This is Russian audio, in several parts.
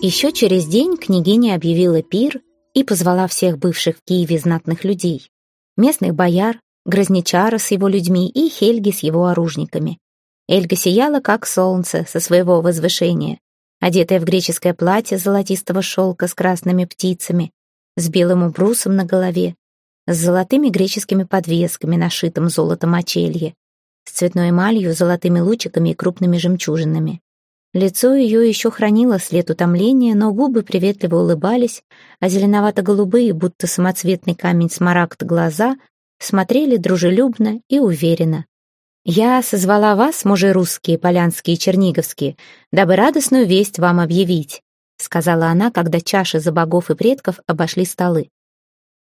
Еще через день княгиня объявила пир и позвала всех бывших в Киеве знатных людей. Местных бояр, Грозничара с его людьми и Хельги с его оружниками. Эльга сияла, как солнце, со своего возвышения, одетая в греческое платье золотистого шелка с красными птицами, с белым убрусом на голове, с золотыми греческими подвесками, нашитым золотом очелье, с цветной эмалью, золотыми лучиками и крупными жемчужинами. Лицо ее еще хранило след утомления, но губы приветливо улыбались, а зеленовато-голубые, будто самоцветный камень смарагд глаза, смотрели дружелюбно и уверенно. «Я созвала вас, мужи русские, полянские и черниговские, дабы радостную весть вам объявить», сказала она, когда чаши за богов и предков обошли столы.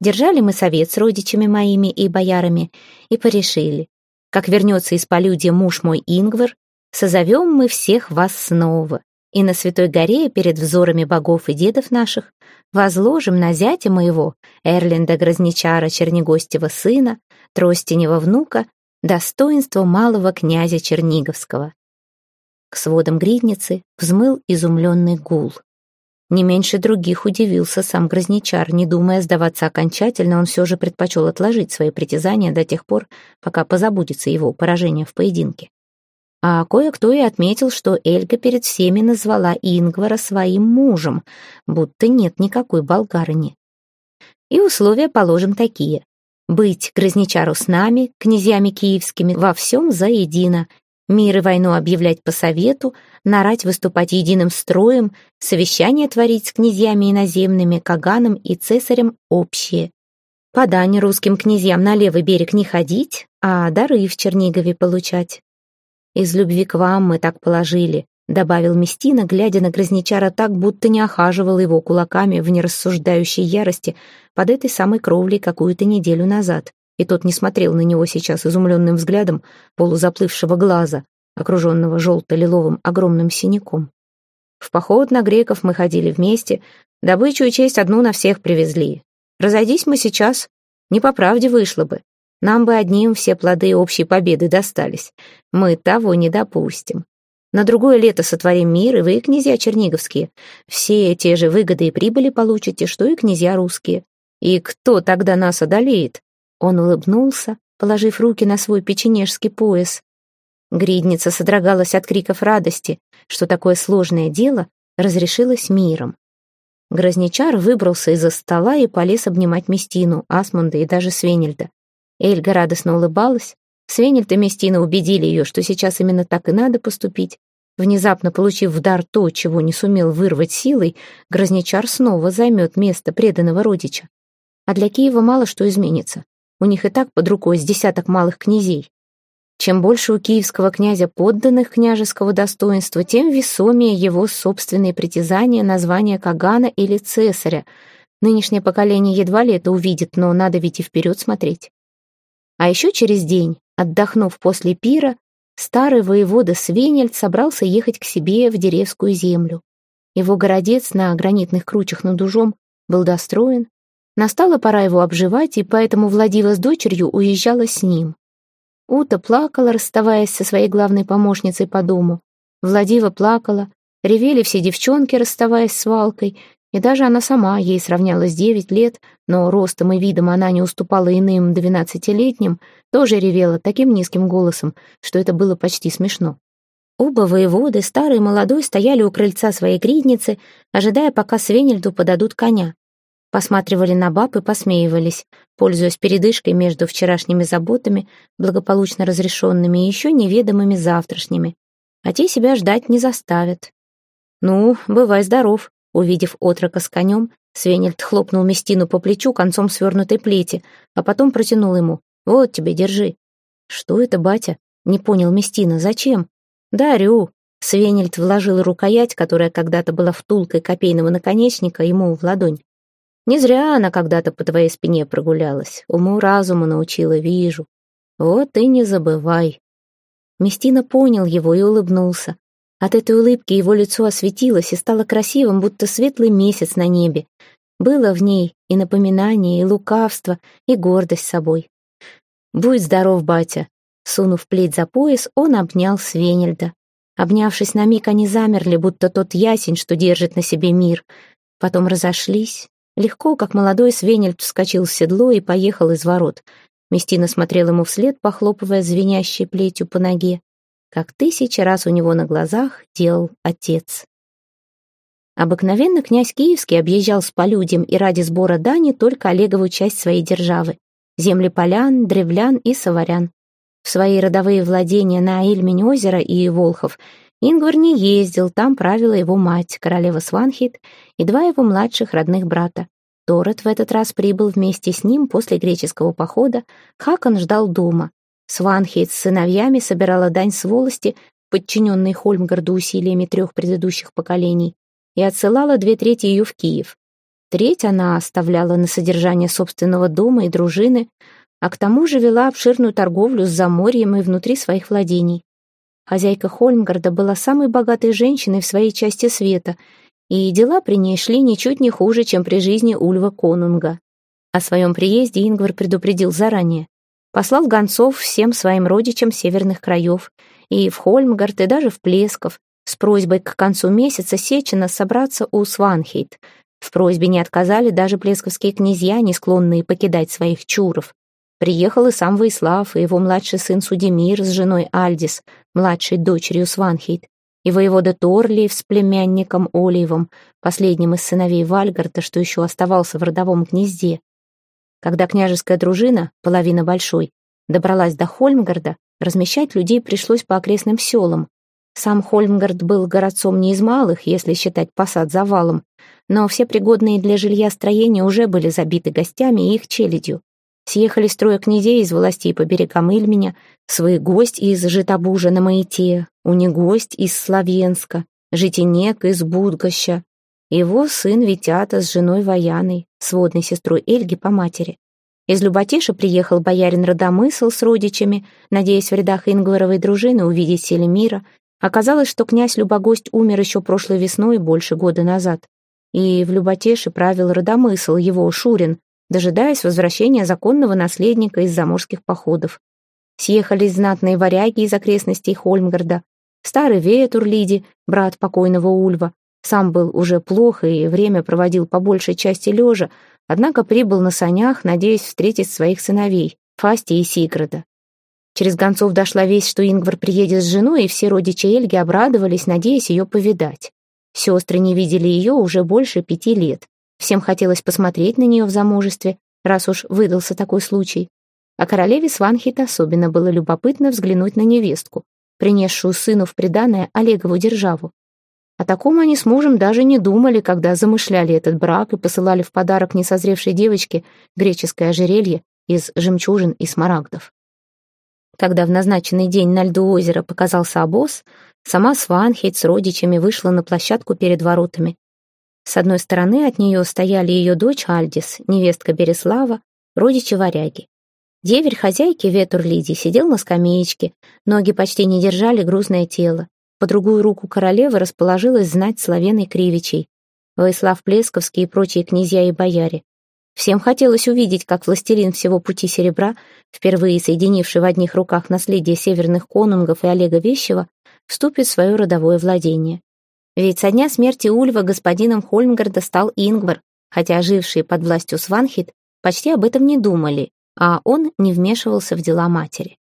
Держали мы совет с родичами моими и боярами и порешили, как вернется из полюдия муж мой Ингвар, Созовем мы всех вас снова, и на Святой горе перед взорами богов и дедов наших возложим на зятя моего, Эрлинда Грозничара Чернигостева сына, Тростенева внука, достоинство малого князя Черниговского. К сводам гридницы взмыл изумленный гул. Не меньше других удивился сам Грозничар, не думая сдаваться окончательно, он все же предпочел отложить свои притязания до тех пор, пока позабудется его поражение в поединке. А кое-кто и отметил, что Эльга перед всеми назвала Ингвара своим мужем, будто нет никакой болгарыни. И условия положим такие. Быть Грозничару с нами, князьями киевскими, во всем заедино, мир и войну объявлять по совету, нарать выступать единым строем, совещания творить с князьями иноземными, Каганом и Цесарем общие. Подань русским князьям на левый берег не ходить, а дары в Чернигове получать. «Из любви к вам мы так положили», — добавил Местина, глядя на Грозничара так, будто не охаживал его кулаками в нерассуждающей ярости под этой самой кровлей какую-то неделю назад. И тот не смотрел на него сейчас изумленным взглядом полузаплывшего глаза, окруженного желто-лиловым огромным синяком. В поход на греков мы ходили вместе, добычу и честь одну на всех привезли. Разойдись мы сейчас, не по правде вышло бы. Нам бы одним все плоды общей победы достались. Мы того не допустим. На другое лето сотворим мир, и вы, князья черниговские, все те же выгоды и прибыли получите, что и князья русские. И кто тогда нас одолеет?» Он улыбнулся, положив руки на свой печенежский пояс. Гридница содрогалась от криков радости, что такое сложное дело разрешилось миром. Грозничар выбрался из-за стола и полез обнимать Местину, Асмунда и даже Свенельда. Эльга радостно улыбалась. Свенельт и Местина убедили ее, что сейчас именно так и надо поступить. Внезапно получив в дар то, чего не сумел вырвать силой, Грозничар снова займет место преданного родича. А для Киева мало что изменится. У них и так под рукой с десяток малых князей. Чем больше у киевского князя подданных княжеского достоинства, тем весомее его собственные притязания на звание Кагана или Цесаря. Нынешнее поколение едва ли это увидит, но надо ведь и вперед смотреть. А еще через день, отдохнув после пира, старый воевода Свенельд собрался ехать к себе в Деревскую землю. Его городец на гранитных кручах над ужом был достроен. Настала пора его обживать, и поэтому Владива с дочерью уезжала с ним. Ута плакала, расставаясь со своей главной помощницей по дому. Владива плакала, ревели все девчонки, расставаясь с Валкой, и даже она сама, ей сравнялось девять лет, но ростом и видом она не уступала иным двенадцатилетним, тоже ревела таким низким голосом, что это было почти смешно. Оба воеводы, старый и молодой, стояли у крыльца своей гридницы, ожидая, пока Свенельду подадут коня. Посматривали на баб и посмеивались, пользуясь передышкой между вчерашними заботами, благополучно разрешенными, и еще неведомыми завтрашними. А те себя ждать не заставят. «Ну, бывай здоров», Увидев отрока с конем, Свенельд хлопнул Местину по плечу концом свернутой плети, а потом протянул ему. «Вот тебе, держи». «Что это, батя?» — не понял Местина. «Зачем?» «Дарю». Свенельд вложил рукоять, которая когда-то была втулкой копейного наконечника, ему в ладонь. «Не зря она когда-то по твоей спине прогулялась. Уму-разуму научила, вижу. Вот и не забывай». Местина понял его и улыбнулся. От этой улыбки его лицо осветилось и стало красивым, будто светлый месяц на небе. Было в ней и напоминание, и лукавство, и гордость собой. «Будь здоров, батя!» Сунув плеть за пояс, он обнял Свенельда. Обнявшись на миг, они замерли, будто тот ясень, что держит на себе мир. Потом разошлись. Легко, как молодой Свенельд вскочил в седло и поехал из ворот. Местина смотрел ему вслед, похлопывая звенящей плетью по ноге, как тысячи раз у него на глазах делал отец. Обыкновенно князь Киевский объезжал с полюдем и ради сбора дани только Олегову часть своей державы — земли полян, древлян и саварян. В свои родовые владения на Ильмень озера и Волхов Ингвар не ездил, там правила его мать, королева Сванхит, и два его младших родных брата. Торет в этот раз прибыл вместе с ним после греческого похода, Хакон ждал дома. Сванхит с сыновьями собирала дань с волости, подчиненной Хольмгарду усилиями трех предыдущих поколений, и отсылала две трети ее в Киев. Треть она оставляла на содержание собственного дома и дружины, а к тому же вела обширную торговлю с заморьем и внутри своих владений. Хозяйка Хольмгарда была самой богатой женщиной в своей части света, и дела при ней шли ничуть не хуже, чем при жизни Ульва Конунга. О своем приезде Ингвар предупредил заранее. Послал гонцов всем своим родичам северных краев, и в Хольмгард, и даже в Плесков, с просьбой к концу месяца Сечина собраться у Сванхейт. В просьбе не отказали даже плесковские князья, не склонные покидать своих чуров. Приехал и сам Воислав, и его младший сын Судемир с женой Альдис, младшей дочерью Сванхейт, и воевода Торлиев с племянником Олиевым, последним из сыновей Вальгарта, что еще оставался в родовом гнезде. Когда княжеская дружина, половина большой, добралась до Хольмгарда, размещать людей пришлось по окрестным селам. Сам Хольмгард был городцом не из малых, если считать посад завалом, но все пригодные для жилья строения уже были забиты гостями и их челядью. Съехались трое князей из властей по берегам Ильменя, свой гость из Житобужа на Маите, унегость из Славенска, Житинек из Будгоща, его сын Витята с женой Ваяной, сводной сестрой Эльги по матери. Из Люботеша приехал боярин Родомысл с родичами, надеясь в рядах Ингваровой дружины увидеть Селемира. Оказалось, что князь Любогость умер еще прошлой весной, больше года назад. И в Люботеше правил Родомысл, его Шурин, дожидаясь возвращения законного наследника из заморских походов. Съехались знатные варяги из окрестностей Хольмгарда, старый Ветурлиди, брат покойного Ульва, сам был уже плохо и время проводил по большей части лежа, однако прибыл на санях, надеясь встретить своих сыновей, Фасти и Сиграда. Через гонцов дошла весть, что Ингвар приедет с женой, и все родичи Эльги обрадовались, надеясь ее повидать. Сестры не видели ее уже больше пяти лет. Всем хотелось посмотреть на нее в замужестве, раз уж выдался такой случай. А королеве Сванхит особенно было любопытно взглянуть на невестку, принесшую сыну в приданое Олегову державу. О таком они с мужем даже не думали, когда замышляли этот брак и посылали в подарок несозревшей девочке греческое ожерелье из жемчужин и смарагдов. Когда в назначенный день на льду озера показался обоз, сама Сванхейт с родичами вышла на площадку перед воротами. С одной стороны от нее стояли ее дочь Альдис, невестка Береслава, родичи варяги. Деверь хозяйки Ветур Лидии сидел на скамеечке, ноги почти не держали грузное тело. По другую руку королевы расположилась знать Славеной Кривичей, Воислав Плесковский и прочие князья и бояре. Всем хотелось увидеть, как властелин всего пути серебра, впервые соединивший в одних руках наследие северных конунгов и Олега Вещева, вступит в свое родовое владение. Ведь со дня смерти Ульва господином Хольмгарда стал Ингвар, хотя жившие под властью Сванхит почти об этом не думали, а он не вмешивался в дела матери.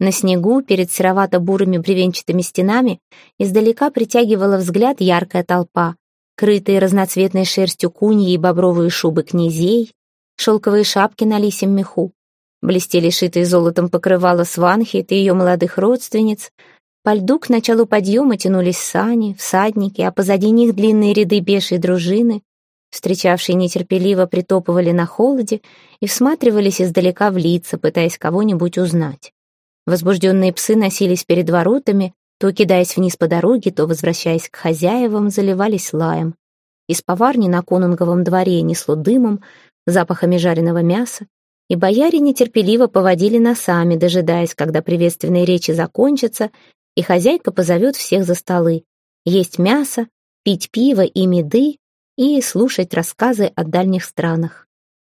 На снегу, перед серовато-бурыми бревенчатыми стенами, издалека притягивала взгляд яркая толпа, крытые разноцветной шерстью куньи и бобровые шубы князей, шелковые шапки на лисем меху, блестели шитые золотом покрывала Сванхит и ее молодых родственниц, по льду к началу подъема тянулись сани, всадники, а позади них длинные ряды бешей дружины. Встречавшие нетерпеливо притопывали на холоде и всматривались издалека в лица, пытаясь кого-нибудь узнать. Возбужденные псы носились перед воротами, то кидаясь вниз по дороге, то, возвращаясь к хозяевам, заливались лаем. Из поварни на конунговом дворе несло дымом, запахами жареного мяса, и бояре нетерпеливо поводили носами, дожидаясь, когда приветственные речи закончатся, и хозяйка позовет всех за столы, есть мясо, пить пиво и меды и слушать рассказы о дальних странах.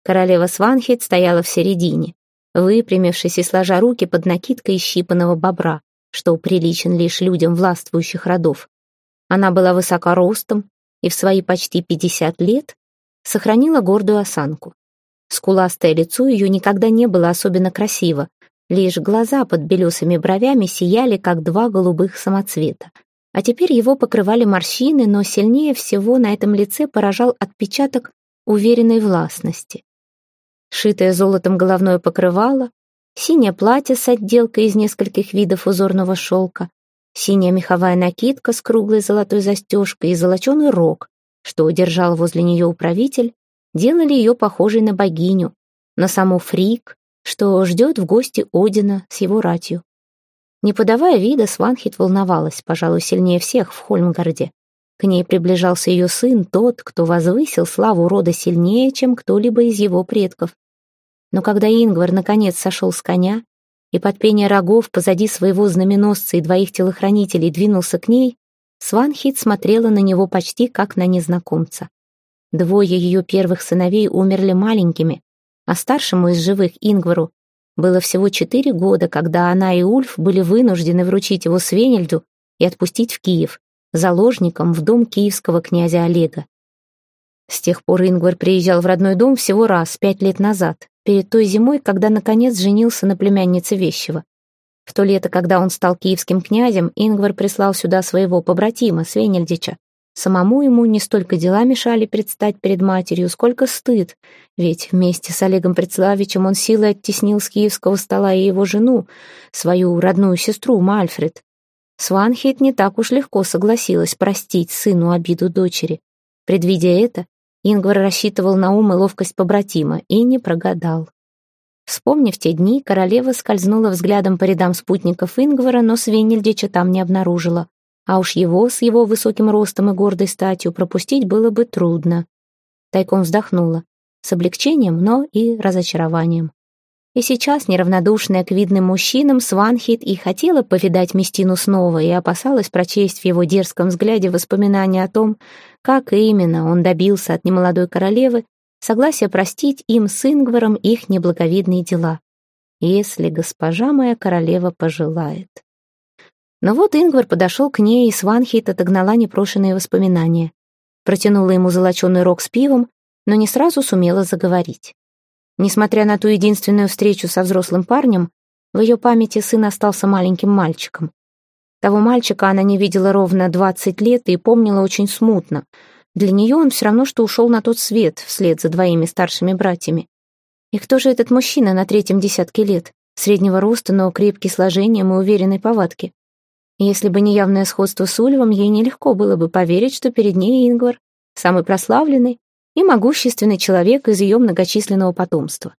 Королева Сванхит стояла в середине, выпрямившись и сложа руки под накидкой щипанного бобра. что приличен лишь людям властвующих родов. Она была высока ростом и в свои почти 50 лет сохранила гордую осанку. Скуластое лицо ее никогда не было особенно красиво, лишь глаза под белесыми бровями сияли, как два голубых самоцвета. А теперь его покрывали морщины, но сильнее всего на этом лице поражал отпечаток уверенной властности. Шитое золотом головное покрывало, синее платье с отделкой из нескольких видов узорного шелка, синяя меховая накидка с круглой золотой застежкой и золоченый рог, что удержал возле нее управитель, делали ее похожей на богиню, на саму Фрик, что ждет в гости Одина с его ратью. Не подавая вида, Сванхит волновалась, пожалуй, сильнее всех в Хольмгарде. К ней приближался ее сын, тот, кто возвысил славу рода сильнее, чем кто-либо из его предков. Но когда Ингвар наконец сошел с коня и под пение рогов позади своего знаменосца и двоих телохранителей двинулся к ней, Сванхит смотрела на него почти как на незнакомца. Двое ее первых сыновей умерли маленькими, а старшему из живых Ингвару было всего четыре года, когда она и Ульф были вынуждены вручить его Свенельду и отпустить в Киев, заложником в дом киевского князя Олега. С тех пор Ингвар приезжал в родной дом всего раз, пять лет назад, перед той зимой, когда, наконец, женился на племяннице Вещева. В то лето, когда он стал киевским князем, Ингвар прислал сюда своего побратима, Свенельдича, Самому ему не столько дела мешали предстать перед матерью, сколько стыд, ведь вместе с Олегом Предславичем он силой оттеснил с киевского стола и его жену, свою родную сестру Мальфред. Сванхейт не так уж легко согласилась простить сыну обиду дочери. Предвидя это, Ингвар рассчитывал на ум и ловкость побратима и не прогадал. Вспомнив те дни, королева скользнула взглядом по рядам спутников Ингвара, но Свенельдича там не обнаружила а уж его с его высоким ростом и гордой статью пропустить было бы трудно. Тайком вздохнула, с облегчением, но и разочарованием. И сейчас, неравнодушная к видным мужчинам, Сванхит и хотела повидать Местину снова и опасалась прочесть в его дерзком взгляде воспоминания о том, как именно он добился от немолодой королевы согласия простить им с Ингваром их неблаговидные дела, если госпожа моя королева пожелает. Но вот Ингвар подошел к ней, и Сванхейт отогнала непрошенные воспоминания. Протянула ему золоченый рог с пивом, но не сразу сумела заговорить. Несмотря на ту единственную встречу со взрослым парнем, в ее памяти сын остался маленьким мальчиком. Того мальчика она не видела ровно двадцать лет и помнила очень смутно. Для нее он все равно, что ушел на тот свет вслед за двоими старшими братьями. И кто же этот мужчина на третьем десятке лет, среднего роста, но крепкий сложением и уверенной повадки? Если бы не явное сходство с Ульвом, ей нелегко было бы поверить, что перед ней Ингвар, самый прославленный и могущественный человек из ее многочисленного потомства.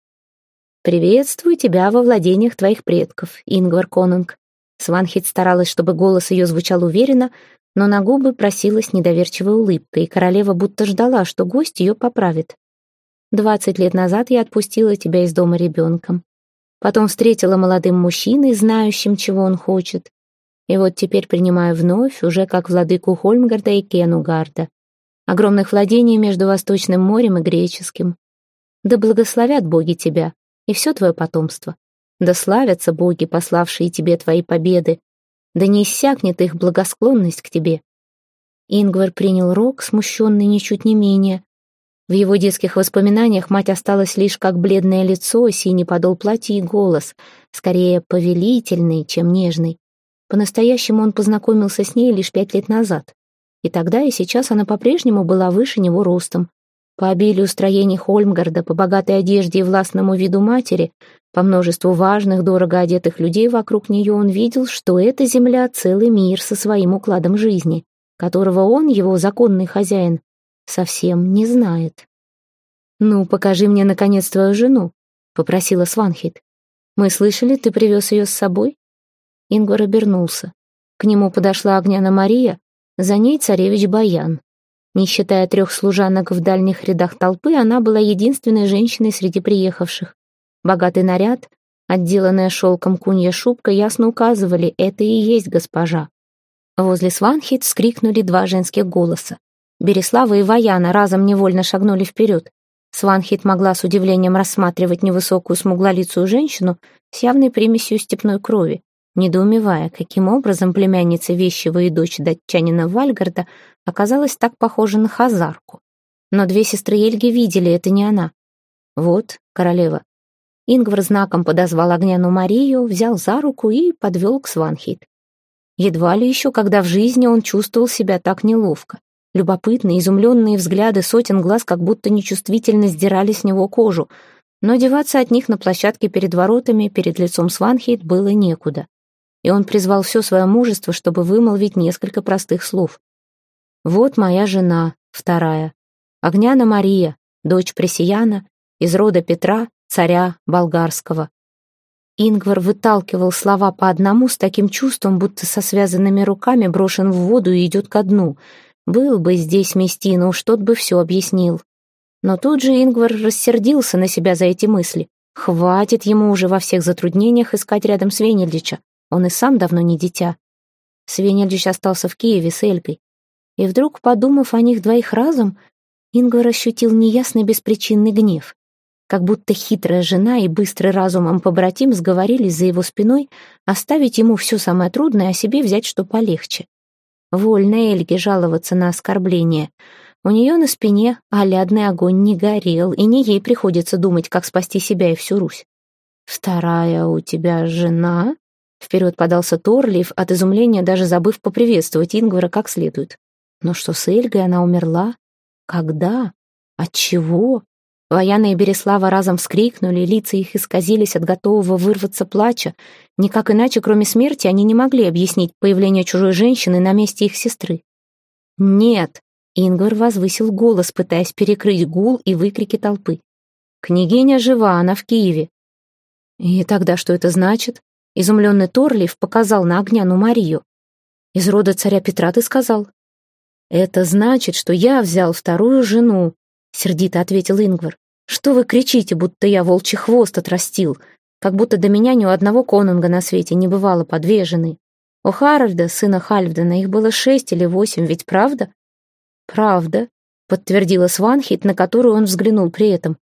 «Приветствую тебя во владениях твоих предков, Ингвар Конунг». Сванхит старалась, чтобы голос ее звучал уверенно, но на губы просилась недоверчивая улыбка, и королева будто ждала, что гость ее поправит. «Двадцать лет назад я отпустила тебя из дома ребенком. Потом встретила молодым мужчиной, знающим, чего он хочет. И вот теперь принимаю вновь, уже как владыку Хольмгарда и Кенугарда, огромных владений между Восточным морем и Греческим. Да благословят боги тебя и все твое потомство. Да славятся боги, пославшие тебе твои победы. Да не иссякнет их благосклонность к тебе. Ингвар принял рог, смущенный ничуть не менее. В его детских воспоминаниях мать осталась лишь как бледное лицо, синий подол платья и голос, скорее повелительный, чем нежный. По-настоящему он познакомился с ней лишь пять лет назад. И тогда, и сейчас она по-прежнему была выше него ростом. По обилию строений Хольмгарда, по богатой одежде и властному виду матери, по множеству важных, дорого одетых людей вокруг нее он видел, что эта земля — целый мир со своим укладом жизни, которого он, его законный хозяин, совсем не знает. «Ну, покажи мне, наконец, твою жену», — попросила Сванхит. «Мы слышали, ты привез ее с собой?» Ингвар обернулся. К нему подошла Огняна Мария, за ней царевич Баян. Не считая трех служанок в дальних рядах толпы, она была единственной женщиной среди приехавших. Богатый наряд, отделанная шелком кунья шубка, ясно указывали, это и есть госпожа. Возле Сванхит вскрикнули два женских голоса. Береслава и Ваяна разом невольно шагнули вперед. Сванхит могла с удивлением рассматривать невысокую смуглолицую женщину с явной примесью степной крови. Недоумевая, каким образом племянница вещего и дочь датчанина Вальгарда оказалась так похожа на Хазарку. Но две сестры Эльги видели, это не она. «Вот, королева». Ингвар знаком подозвал Огняну Марию, взял за руку и подвел к Сванхейт. Едва ли еще, когда в жизни он чувствовал себя так неловко. Любопытные, изумленные взгляды сотен глаз как будто нечувствительно сдирали с него кожу, но деваться от них на площадке перед воротами, перед лицом Сванхейт, было некуда. И он призвал все свое мужество, чтобы вымолвить несколько простых слов. «Вот моя жена, вторая, Огняна Мария, дочь Пресияна, из рода Петра, царя болгарского. Ингвар выталкивал слова по одному с таким чувством, будто со связанными руками брошен в воду и идет ко дну. Был бы здесь Местина, уж тот бы все объяснил. Но тут же Ингвар рассердился на себя за эти мысли. Хватит ему уже во всех затруднениях искать рядом Свенельдича. Он и сам давно не дитя. Свенельдич остался в Киеве с Эльгой. И вдруг, подумав о них двоих разом, Ингвар ощутил неясный беспричинный гнев как будто хитрая жена и быстрый разумом побратим сговорились за его спиной оставить ему все самое трудное, а себе взять что полегче. Вольно Эльге жаловаться на оскорбление. У нее на спине алядный огонь не горел, и не ей приходится думать, как спасти себя и всю Русь. «Вторая у тебя жена?» Вперед подался Торлиев, от изумления даже забыв поприветствовать Ингвара как следует. Но что с Эльгой она умерла? Когда? От чего? Ваяна и Береслава разом вскрикнули, лица их исказились от готового вырваться плача. Никак иначе, кроме смерти, они не могли объяснить появление чужой женщины на месте их сестры. «Нет!» — Ингвар возвысил голос, пытаясь перекрыть гул и выкрики толпы. «Княгиня жива, она в Киеве». «И тогда что это значит?» Изумленный Торлиев показал на Огняну Марию. «Из рода царя Петра ты сказал?» «Это значит, что я взял вторую жену, — сердито ответил Ингвар. «Что вы кричите, будто я волчий хвост отрастил? Как будто до меня ни у одного конунга на свете не бывало подвешены. У Харальда, сына Хальфдена, их было шесть или восемь, ведь правда?» «Правда», — подтвердила Сванхит, на которую он взглянул при этом.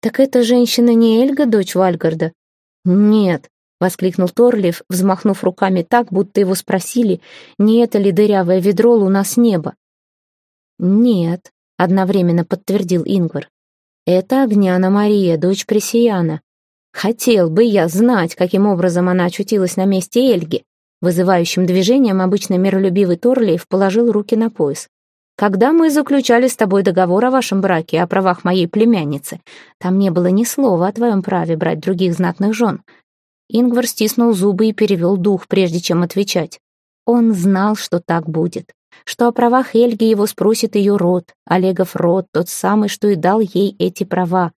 «Так эта женщина не Эльга, дочь Вальгарда?» «Нет», — воскликнул Торлиев, взмахнув руками так, будто его спросили, не это ли дырявое ведро луна с неба. «Нет», — одновременно подтвердил Ингвар. «Это Огняна Мария, дочь Пресияна. Хотел бы я знать, каким образом она очутилась на месте Эльги». Вызывающим движением обычно миролюбивый Торлиев положил руки на пояс. «Когда мы заключали с тобой договор о вашем браке и о правах моей племянницы, там не было ни слова о твоем праве брать других знатных жен». Ингвар стиснул зубы и перевел дух, прежде чем отвечать. Он знал, что так будет что о правах Эльги его спросит ее род, Олегов род, тот самый, что и дал ей эти права.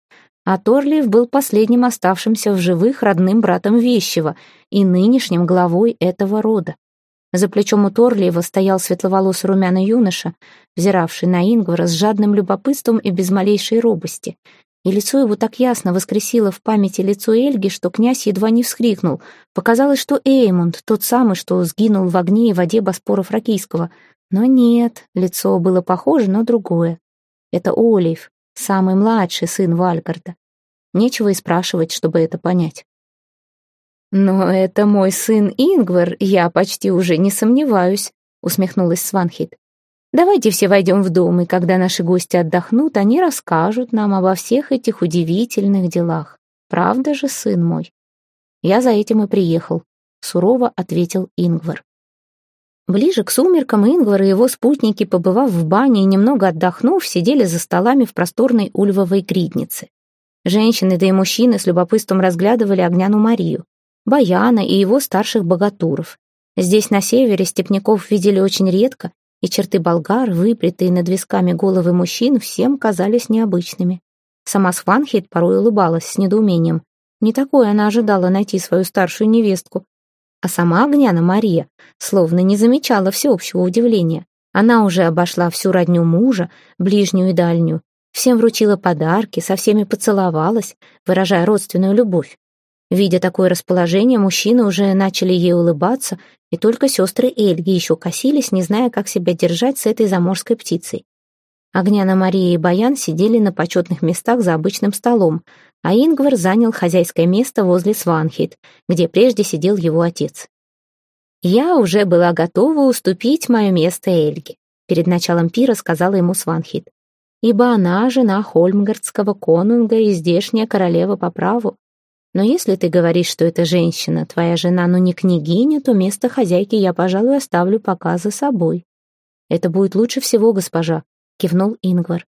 А Торлиев был последним оставшимся в живых родным братом Вещева и нынешним главой этого рода. За плечом у Торлиева стоял светловолосый румяный юноша, взиравший на Ингвара с жадным любопытством и без малейшей робости. И лицо его так ясно воскресило в памяти лицо Эльги, что князь едва не вскрикнул. Показалось, что Эймунд, тот самый, что сгинул в огне и воде Боспора Фракийского, но нет, лицо было похоже, но другое. Это Олив, самый младший сын Вальгарда. Нечего и спрашивать, чтобы это понять. «Но это мой сын Ингвар, я почти уже не сомневаюсь», — усмехнулась Сванхит. «Давайте все войдем в дом, и когда наши гости отдохнут, они расскажут нам обо всех этих удивительных делах. Правда же, сын мой?» «Я за этим и приехал», — сурово ответил Ингвар. Ближе к сумеркам Ингвар и его спутники, побывав в бане и немного отдохнув, сидели за столами в просторной ульвовой гриднице. Женщины, да и мужчины с любопытством разглядывали Огняну Марию, Баяна и его старших богатуров. Здесь, на севере, степняков видели очень редко, и черты болгар, выплетые над висками головы мужчин, всем казались необычными. Сама Сванхит порой улыбалась с недоумением. Не такое она ожидала найти свою старшую невестку, а сама Огняна Мария словно не замечала всеобщего удивления. Она уже обошла всю родню мужа, ближнюю и дальнюю, всем вручила подарки, со всеми поцеловалась, выражая родственную любовь. Видя такое расположение, мужчины уже начали ей улыбаться, и только сестры Эльги еще косились, не зная, как себя держать с этой заморской птицей. Огняна Мария и Баян сидели на почетных местах за обычным столом, а Ингвар занял хозяйское место возле Сванхит, где прежде сидел его отец. «Я уже была готова уступить мое место Эльге», перед началом пира сказала ему Сванхит. «Ибо она жена Хольмгардского конунга и здешняя королева по праву. Но если ты говоришь, что эта женщина, твоя жена, но не княгиня, то место хозяйки я, пожалуй, оставлю пока за собой». «Это будет лучше всего, госпожа», — кивнул Ингвар.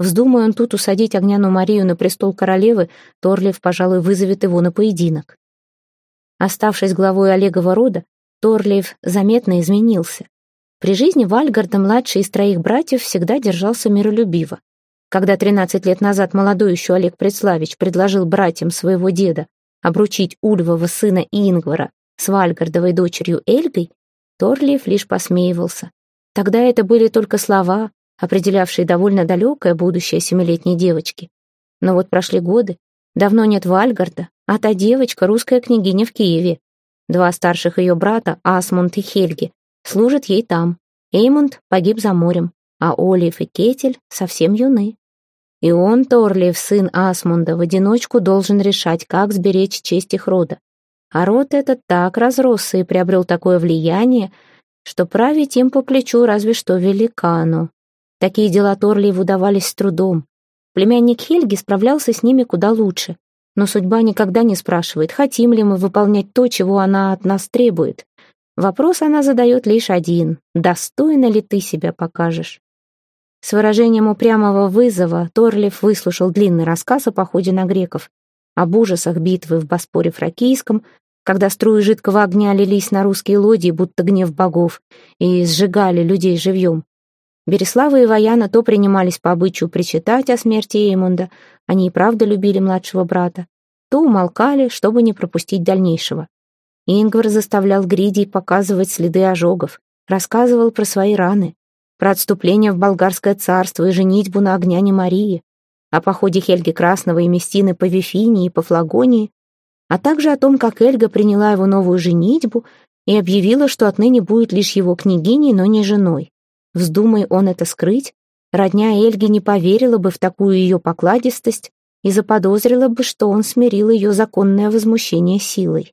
Вздумай он тут усадить Огняну Марию на престол королевы, Торлив, пожалуй, вызовет его на поединок. Оставшись главой Олегова рода, Торлиев заметно изменился. При жизни Вальгарда, младший из троих братьев, всегда держался миролюбиво. Когда 13 лет назад молодой еще Олег Предславич предложил братьям своего деда обручить Ульвова сына Ингвара с Вальгардовой дочерью Эльгой, Торлиев лишь посмеивался. Тогда это были только слова, определявшие довольно далекое будущее семилетней девочки. Но вот прошли годы, давно нет Вальгарда, а та девочка — русская княгиня в Киеве. Два старших ее брата, Асмунд и Хельги, служат ей там. Эймунд погиб за морем, а Олив и Кетель совсем юны. И он, Торлиев, сын Асмунда, в одиночку должен решать, как сберечь честь их рода. А род этот так разросся и приобрел такое влияние, что править им по плечу разве что великану. Такие дела Торлиеву давались с трудом. Племянник Хельги справлялся с ними куда лучше. Но судьба никогда не спрашивает, хотим ли мы выполнять то, чего она от нас требует. Вопрос она задает лишь один — достойно ли ты себя покажешь? С выражением упрямого вызова Торлиф выслушал длинный рассказ о походе на греков, об ужасах битвы в Боспоре Фракийском, когда струи жидкого огня лились на русские лодии, будто гнев богов, и сжигали людей живьем. Береслава и Ваяна то принимались по обычаю причитать о смерти Эймунда, они и правда любили младшего брата, то умолкали, чтобы не пропустить дальнейшего. Ингвар заставлял Гридий показывать следы ожогов, рассказывал про свои раны, про отступление в болгарское царство и женитьбу на огняне Марии, о походе Хельги Красного и Местины по Вифинии и по Флагонии, а также о том, как Эльга приняла его новую женитьбу и объявила, что отныне будет лишь его княгиней, но не женой. Вздумай он это скрыть, родня Эльги не поверила бы в такую ее покладистость и заподозрила бы, что он смирил ее законное возмущение силой.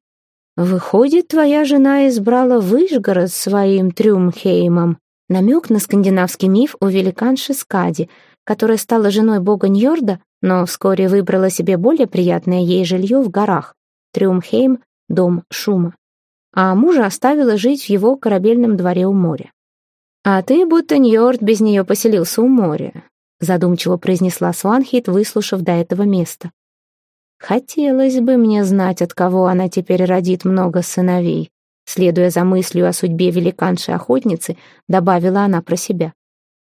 «Выходит, твоя жена избрала Выжгород своим Трюмхеймом», намек на скандинавский миф о великанше Скади, которая стала женой бога Ньорда, но вскоре выбрала себе более приятное ей жилье в горах, Трюмхейм, дом шума, а мужа оставила жить в его корабельном дворе у моря. «А ты будто Ньорд без нее поселился у моря», задумчиво произнесла Сванхит, выслушав до этого места. Хотелось бы мне знать, от кого она теперь родит много сыновей. Следуя за мыслью о судьбе великанши-охотницы, добавила она про себя.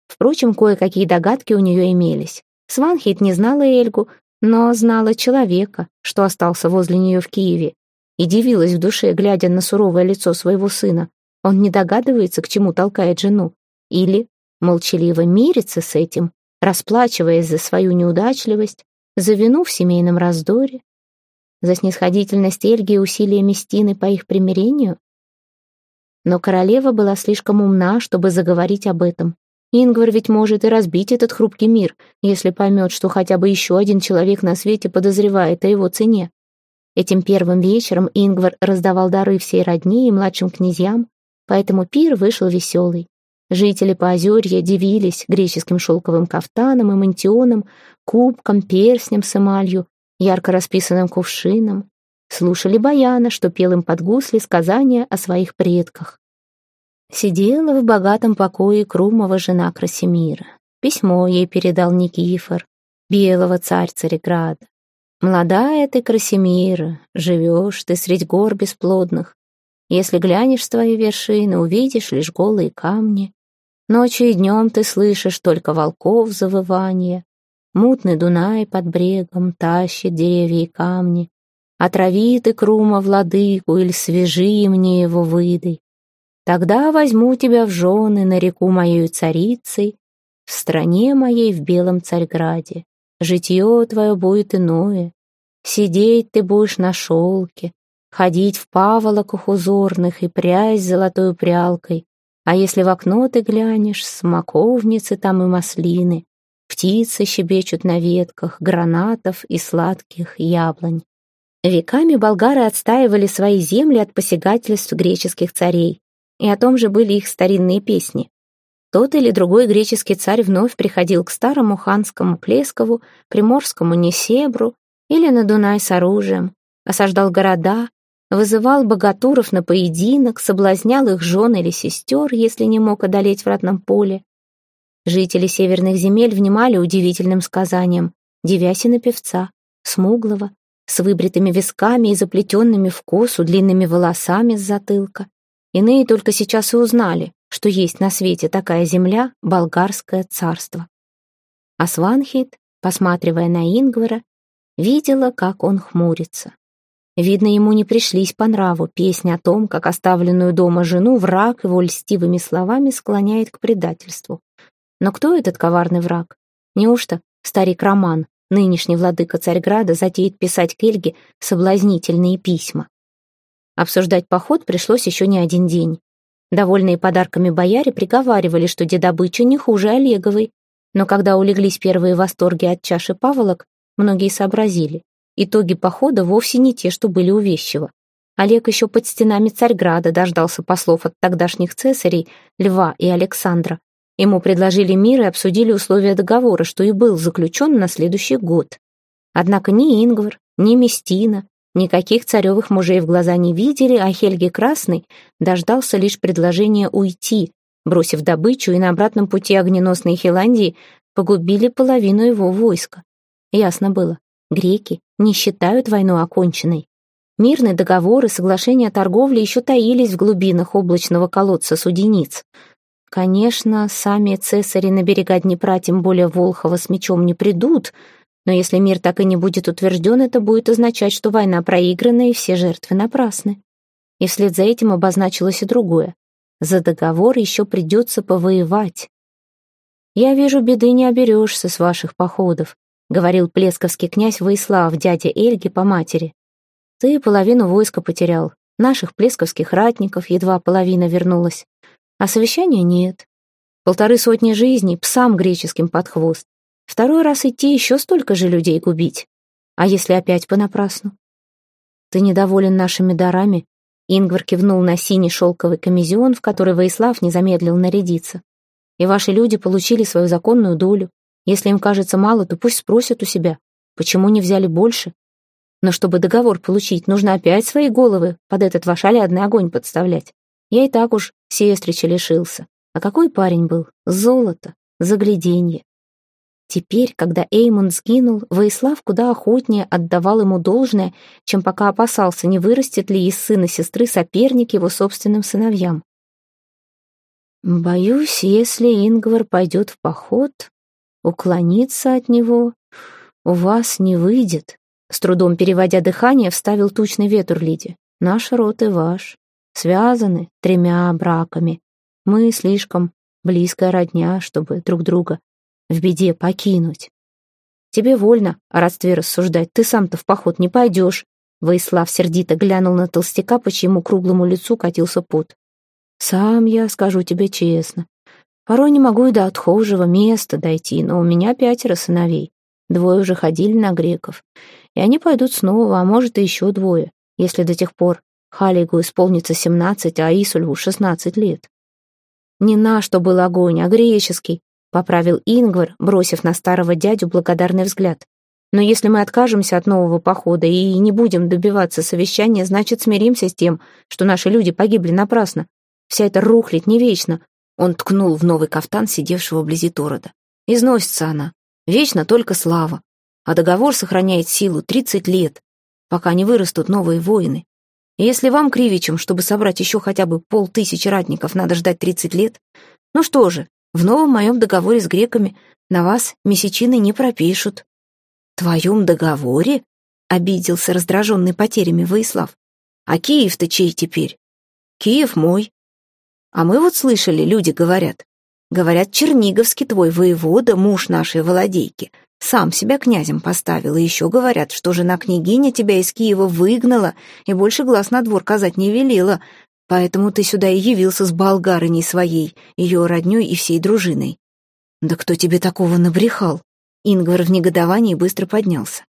Впрочем, кое-какие догадки у нее имелись. Сванхит не знала Эльгу, но знала человека, что остался возле нее в Киеве, и дивилась в душе, глядя на суровое лицо своего сына. Он не догадывается, к чему толкает жену. Или молчаливо мирится с этим, расплачиваясь за свою неудачливость, за вину в семейном раздоре, за снисходительность Эльги и усилия Местины по их примирению. Но королева была слишком умна, чтобы заговорить об этом. Ингвар ведь может и разбить этот хрупкий мир, если поймет, что хотя бы еще один человек на свете подозревает о его цене. Этим первым вечером Ингвар раздавал дары всей родне и младшим князьям, поэтому пир вышел веселый. Жители Поозерья дивились греческим шелковым кафтаном и мантионом, кубком, перстнем с эмалью, ярко расписанным кувшином. Слушали баяна, что пел им под гусли сказания о своих предках. Сидела в богатом покое Крумова жена Красимира. Письмо ей передал Никифор, белого царь Цареграда. «Молодая ты, Красимира, живешь ты средь гор бесплодных. Если глянешь с твоей вершины, увидишь лишь голые камни. Ночью и днем ты слышишь только волков завывание. Мутный Дунай под брегом тащит деревья и камни. Отрави ты крума владыку или свежи мне его выдай. Тогда возьму тебя в жены на реку моей царицей, в стране моей в белом Царьграде. Житье твое будет иное. Сидеть ты будешь на шелке, ходить в паволоках узорных и прясть золотой прялкой, а если в окно ты глянешь, смоковницы там и маслины, птицы щебечут на ветках гранатов и сладких яблонь. Веками болгары отстаивали свои земли от посягательств греческих царей, и о том же были их старинные песни. Тот или другой греческий царь вновь приходил к старому ханскому Плескову, приморскому Несебру или на Дунай с оружием, осаждал города, вызывал богатуров на поединок, соблазнял их жен или сестер, если не мог одолеть в ратном поле. Жители северных земель внимали удивительным сказаниям, девясь на певца, смуглого, с выбритыми висками и заплетенными в косу длинными волосами с затылка. Иные только сейчас и узнали, что есть на свете такая земля — болгарское царство. А Сванхит, посматривая на Ингвара, видела, как он хмурится. Видно, ему не пришлись по нраву песни о том, как оставленную дома жену враг его льстивыми словами склоняет к предательству. Но кто этот коварный враг? Неужто старик Роман, нынешний владыка Царьграда, затеет писать к Эльге соблазнительные письма? Обсуждать поход пришлось еще не один день. Довольные подарками бояре приговаривали, что дедобыча не хуже Олеговой. Но когда улеглись первые восторги от чаши паволок, многие сообразили. Итоги похода вовсе не те, что были у Вещева. Олег еще под стенами Царьграда дождался послов от тогдашних цесарей Льва и Александра. Ему предложили мир и обсудили условия договора, что и был заключен на следующий год. Однако ни Ингвар, ни Местина, Никаких царевых мужей в глаза не видели, а Хельги Красный дождался лишь предложения уйти, бросив добычу и на обратном пути огненосной Хиландии погубили половину его войска. Ясно было, греки не считают войну оконченной. Мирные договоры, соглашения о торговле еще таились в глубинах облачного колодца судениц. Конечно, сами цесари на берега Днепра, тем более Волхова, с мечом не придут, но если мир так и не будет утвержден, это будет означать, что война проиграна и все жертвы напрасны. И вслед за этим обозначилось и другое. За договор еще придется повоевать. «Я вижу, беды не оберешься с ваших походов», — говорил плесковский князь Воислав, дядя Эльги по матери. «Ты половину войска потерял, наших плесковских ратников едва половина вернулась, а совещания нет. Полторы сотни жизней псам греческим под хвост. Второй раз идти еще столько же людей губить. А если опять понапрасну? Ты недоволен нашими дарами? Ингвар кивнул на синий шелковый комизион, в который Воислав не замедлил нарядиться. И ваши люди получили свою законную долю. Если им кажется мало, то пусть спросят у себя, почему не взяли больше. Но чтобы договор получить, нужно опять свои головы под этот ваш олядный огонь подставлять. Я и так уж сестрича лишился. А какой парень был? Золото, загляденье. Теперь, когда Эймон сгинул, Воислав куда охотнее отдавал ему должное, чем пока опасался, не вырастет ли из сына сестры соперник его собственным сыновьям. «Боюсь, если Ингвар пойдет в поход, уклониться от него у вас не выйдет», с трудом переводя дыхание, вставил тучный ветер Лиди. «Наш род и ваш связаны тремя браками. Мы слишком близкая родня, чтобы друг друга в беде покинуть. Тебе вольно о родстве рассуждать, ты сам-то в поход не пойдешь. Воислав сердито глянул на толстяка, по чьему круглому лицу катился пот. Сам я скажу тебе честно. Порой не могу и до отхожего места дойти, но у меня пятеро сыновей. Двое уже ходили на греков. И они пойдут снова, а может и еще двое, если до тех пор Халигу исполнится семнадцать, а Исульву шестнадцать лет. Не наш то был огонь, а греческий, поправил Ингвар, бросив на старого дядю благодарный взгляд. Но если мы откажемся от нового похода и не будем добиваться совещания, значит, смиримся с тем, что наши люди погибли напрасно. Вся эта рухлядь не вечна. Он ткнул в новый кафтан, сидевшего вблизи Торода. Износится она. Вечно только слава. А договор сохраняет силу тридцать лет, пока не вырастут новые воины. Если вам, Кривичам, чтобы собрать еще хотя бы полтысячи ратников, надо ждать тридцать лет, ну что же, в новом моем договоре с греками на вас месячины не пропишут». «Твоем договоре?» — обиделся раздраженный потерями Воислав. «А Киев-то чей теперь?» «Киев мой». «А мы вот слышали, люди говорят. Говорят, Черниговский твой воевода, муж нашей володейки, сам себя князем поставил, и еще говорят, что жена княгиня тебя из Киева выгнала и больше глаз на двор казать не велела, Поэтому ты сюда и явился с болгарыней своей, ее роднёй и всей дружиной. Да кто тебе такого набрехал? Ингвар в негодовании быстро поднялся.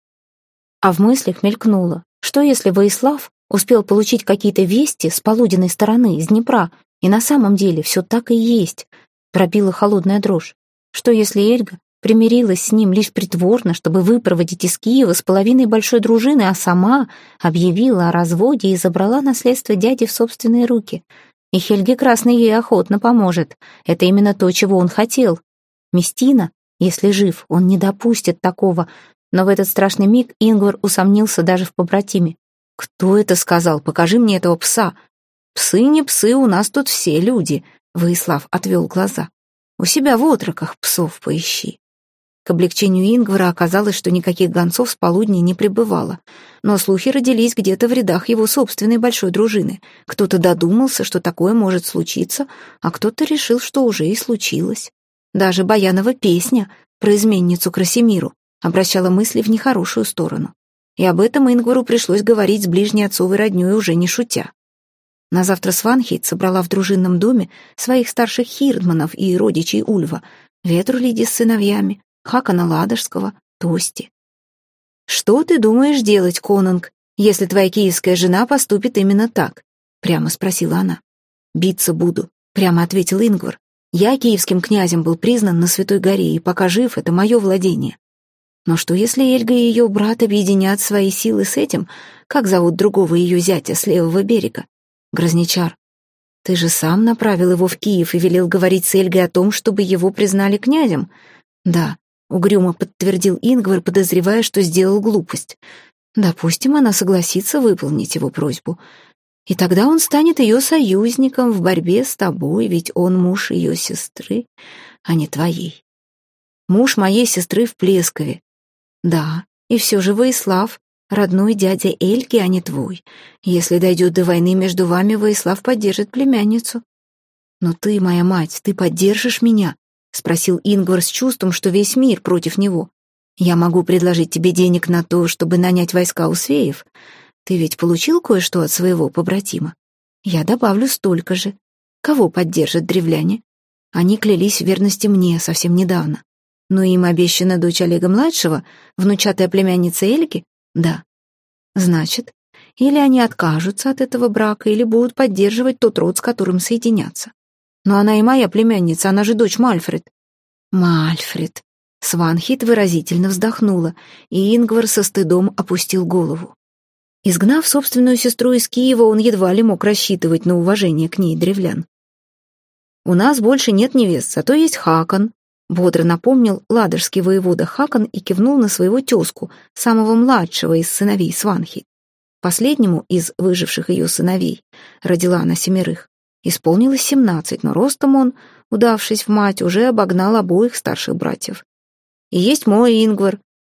А в мыслях мелькнуло, Что если Воислав успел получить какие-то вести с полуденной стороны, из Днепра, и на самом деле все так и есть? Пробила холодная дрожь. Что если Эльга примирилась с ним лишь притворно, чтобы выпроводить из Киева с половиной большой дружины, а сама объявила о разводе и забрала наследство дяди в собственные руки? И Хельги Красный ей охотно поможет. Это именно то, чего он хотел. Местина, если жив, он не допустит такого. Но в этот страшный миг Ингвар усомнился даже в побратиме. «Кто это сказал? Покажи мне этого пса». «Псы не псы, у нас тут все люди», — Воислав отвел глаза. «У себя в отроках псов поищи». К облегчению Ингвара оказалось, что никаких гонцов с полудня не прибывало. Но слухи родились где-то в рядах его собственной большой дружины. Кто-то додумался, что такое может случиться, а кто-то решил, что уже и случилось. Даже Баянова песня про изменницу Красимиру обращала мысли в нехорошую сторону. И об этом Ингвару пришлось говорить с ближней отцовой роднёй, уже не шутя. На завтра Сванхейт собрала в дружинном доме своих старших хирдманов и родичей Ульва, Ветрулиди с сыновьями, Хакана Ладожского, Тости. «Что ты думаешь делать, Конунг, если твоя киевская жена поступит именно так?» — прямо спросила она. «Биться буду», — прямо ответил Ингвар. «Я киевским князем был признан на Святой горе, и пока жив, это мое владение. Но что если Эльга и ее брат объединят свои силы с этим, как зовут другого ее зятя с левого берега? Грозничар. Ты же сам направил его в Киев и велел говорить с Эльгой о том, чтобы его признали князем. Да, Угрюмо подтвердил Ингвар, подозревая, что сделал глупость. Допустим, она согласится выполнить его просьбу. И тогда он станет ее союзником в борьбе с тобой, ведь он муж ее сестры, а не твоей. Муж моей сестры в Плескове. Да, и все же Воислав, родной дядя Эльки, а не твой. Если дойдет до войны между вами, Воислав поддержит племянницу. Но ты, моя мать, ты поддержишь меня, — спросил Ингвар с чувством, что весь мир против него. «Я могу предложить тебе денег на то, чтобы нанять войска у свеев. Ты ведь получил кое-что от своего побратима? Я добавлю столько же. Кого поддержат древляне? Они клялись в верности мне совсем недавно. Но им обещана дочь Олега-младшего, внучатая племянница Эльки? Да. Значит, или они откажутся от этого брака, или будут поддерживать тот род, с которым соединятся. Но она и моя племянница, она же дочь Мальфред. Мальфред. Сванхит выразительно вздохнула, и Ингвар со стыдом опустил голову. Изгнав собственную сестру из Киева, он едва ли мог рассчитывать на уважение к ней древлян. «У нас больше нет невест, зато есть Хакон», — бодро напомнил ладожский воевода Хакон и кивнул на своего тезку, самого младшего из сыновей Сванхи. Последнему из выживших ее сыновей родила она семерых. Исполнилось семнадцать, но ростом он, удавшись в мать, уже обогнал обоих старших братьев. И есть мой Ингвар.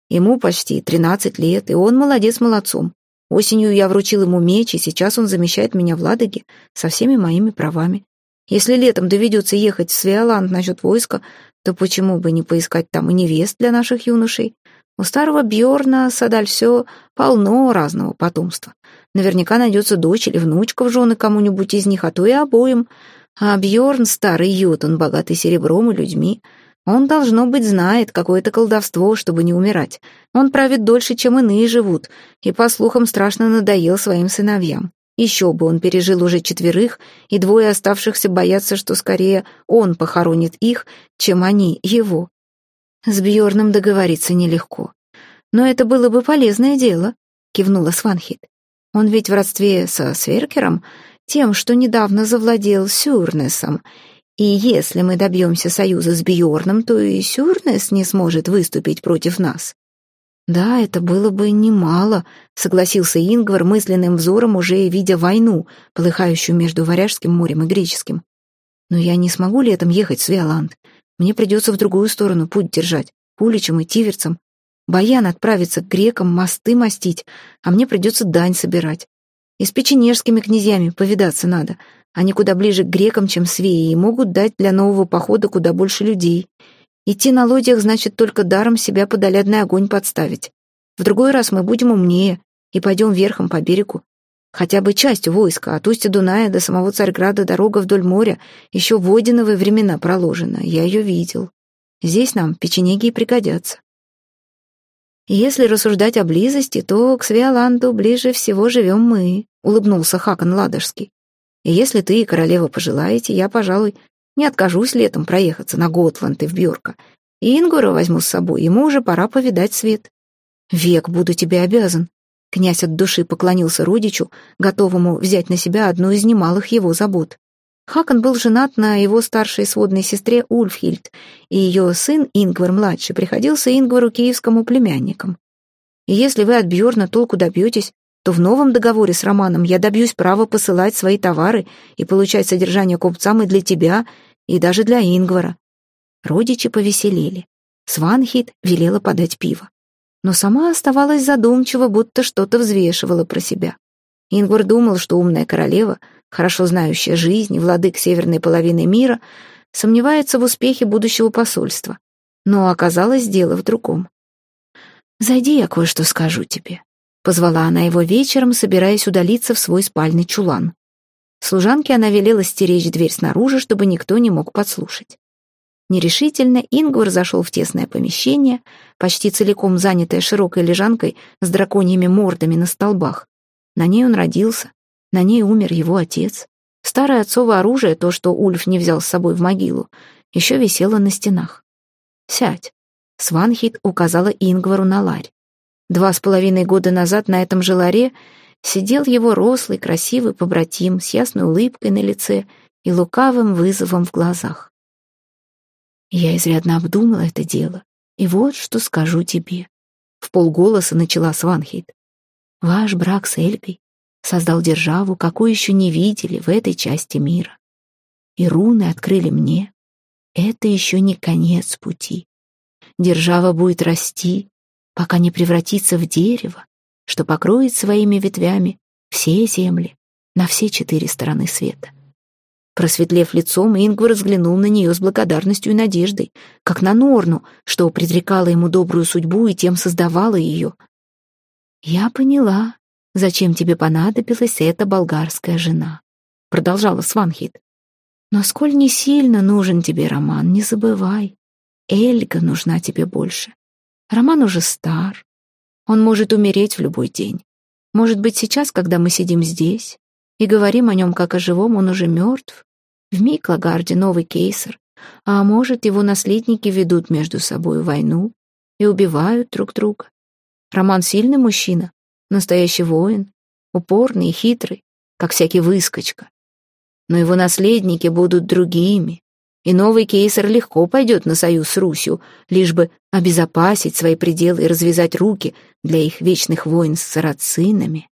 Ему почти тринадцать лет, и он молодец молодцом. Осенью я вручил ему меч, и сейчас он замещает меня в Ладоге со всеми моими правами. Если летом доведется ехать в Свиоланд насчет войска, то почему бы не поискать там и невест для наших юношей? У старого Бьорна Садаль все полно разного потомства. Наверняка найдется дочь или внучка в жены кому-нибудь из них, а то и обоим. А Бьорн старый ют, он богатый серебром и людьми. Он, должно быть, знает какое-то колдовство, чтобы не умирать. Он правит дольше, чем иные живут, и, по слухам, страшно надоел своим сыновьям. Еще бы он пережил уже четверых, и двое оставшихся боятся, что скорее он похоронит их, чем они его. С Бьорном договориться нелегко. Но это было бы полезное дело, кивнула Сванхит. Он ведь в родстве со Сверкером, тем, что недавно завладел Сюрнесом. И если мы добьемся союза с Бьорном, то и Сюрнес не сможет выступить против нас. Да, это было бы немало, согласился Ингвар мысленным взором, уже видя войну, полыхающую между Варяжским морем и Греческим. Но я не смогу летом ехать в Свиоланд. Мне придется в другую сторону путь держать, к Уличам и Тиверцам. Баян отправится к грекам мосты мастить, а мне придется дань собирать. И с печенежскими князьями повидаться надо. Они куда ближе к грекам, чем свеи, и могут дать для нового похода куда больше людей. Идти на лодьях значит только даром себя под олядный огонь подставить. В другой раз мы будем умнее и пойдем верхом по берегу. Хотя бы часть войска, от устья Дуная до самого Царьграда дорога вдоль моря еще в Одиновые времена проложена, я ее видел. Здесь нам печенеги и пригодятся. Если рассуждать о близости, то к Свиоланду ближе всего живем мы, улыбнулся Хакон Ладожский. И если ты и королева пожелаете, я, пожалуй, не откажусь летом проехаться на Готланд и в Бьорка. И Ингура возьму с собой, ему уже пора повидать свет. Век буду тебе обязан. Князь от души поклонился родичу, готовому взять на себя одну из немалых его забот. Хакон был женат на его старшей сводной сестре Ульфхильд, и ее сын Ингвар-младший приходился Ингвару киевскому племянником. Если вы от Бьорна толку добьетесь, то в новом договоре с Романом я добьюсь права посылать свои товары и получать содержание купцам и для тебя, и даже для Ингвара. Родичи повеселели. Сванхит велела подать пиво. Но сама оставалась задумчива, будто что-то взвешивала про себя. Ингвар думал, что умная королева, хорошо знающая жизнь, владык северной половины мира, сомневается в успехе будущего посольства. Но оказалось дело в другом. «Зайди, я кое-что скажу тебе», — позвала она его вечером, собираясь удалиться в свой спальный чулан. Служанке она велела стеречь дверь снаружи, чтобы никто не мог подслушать. Нерешительно Ингвар зашел в тесное помещение, почти целиком занятое широкой лежанкой с драконьими мордами на столбах. На ней он родился, на ней умер его отец. Старое отцово оружие, то, что Ульф не взял с собой в могилу, еще висело на стенах. «Сядь», — Сванхит указала Ингвару на ларь. Два с половиной года назад на этом же ларе сидел его рослый, красивый побратим с ясной улыбкой на лице и лукавым вызовом в глазах. Я изрядно обдумала это дело, и вот что скажу тебе. В полголоса начала Сванхейт. Ваш брак с Эльгой создал державу, какую еще не видели в этой части мира. И руны открыли мне. Это еще не конец пути. Держава будет расти, пока не превратится в дерево, что покроет своими ветвями все земли на все четыре стороны света. Просветлев лицом, Ингвар взглянул на нее с благодарностью и надеждой, как на Норну, что предрекала ему добрую судьбу и тем создавала ее. «Я поняла, зачем тебе понадобилась эта болгарская жена», — продолжала Сванхит. «Но сколь не сильно нужен тебе Роман, не забывай. Эльга нужна тебе больше. Роман уже стар, он может умереть в любой день. Может быть, сейчас, когда мы сидим здесь и говорим о нем как о живом, он уже мертв. В Миклагарде новый кейсер. А может, его наследники ведут между собой войну и убивают друг друга. Роман сильный мужчина, настоящий воин, упорный и хитрый, как всякий выскочка. Но его наследники будут другими, и новый кейсер легко пойдет на союз с Русью, лишь бы обезопасить свои пределы и развязать руки для их вечных войн с сарацинами.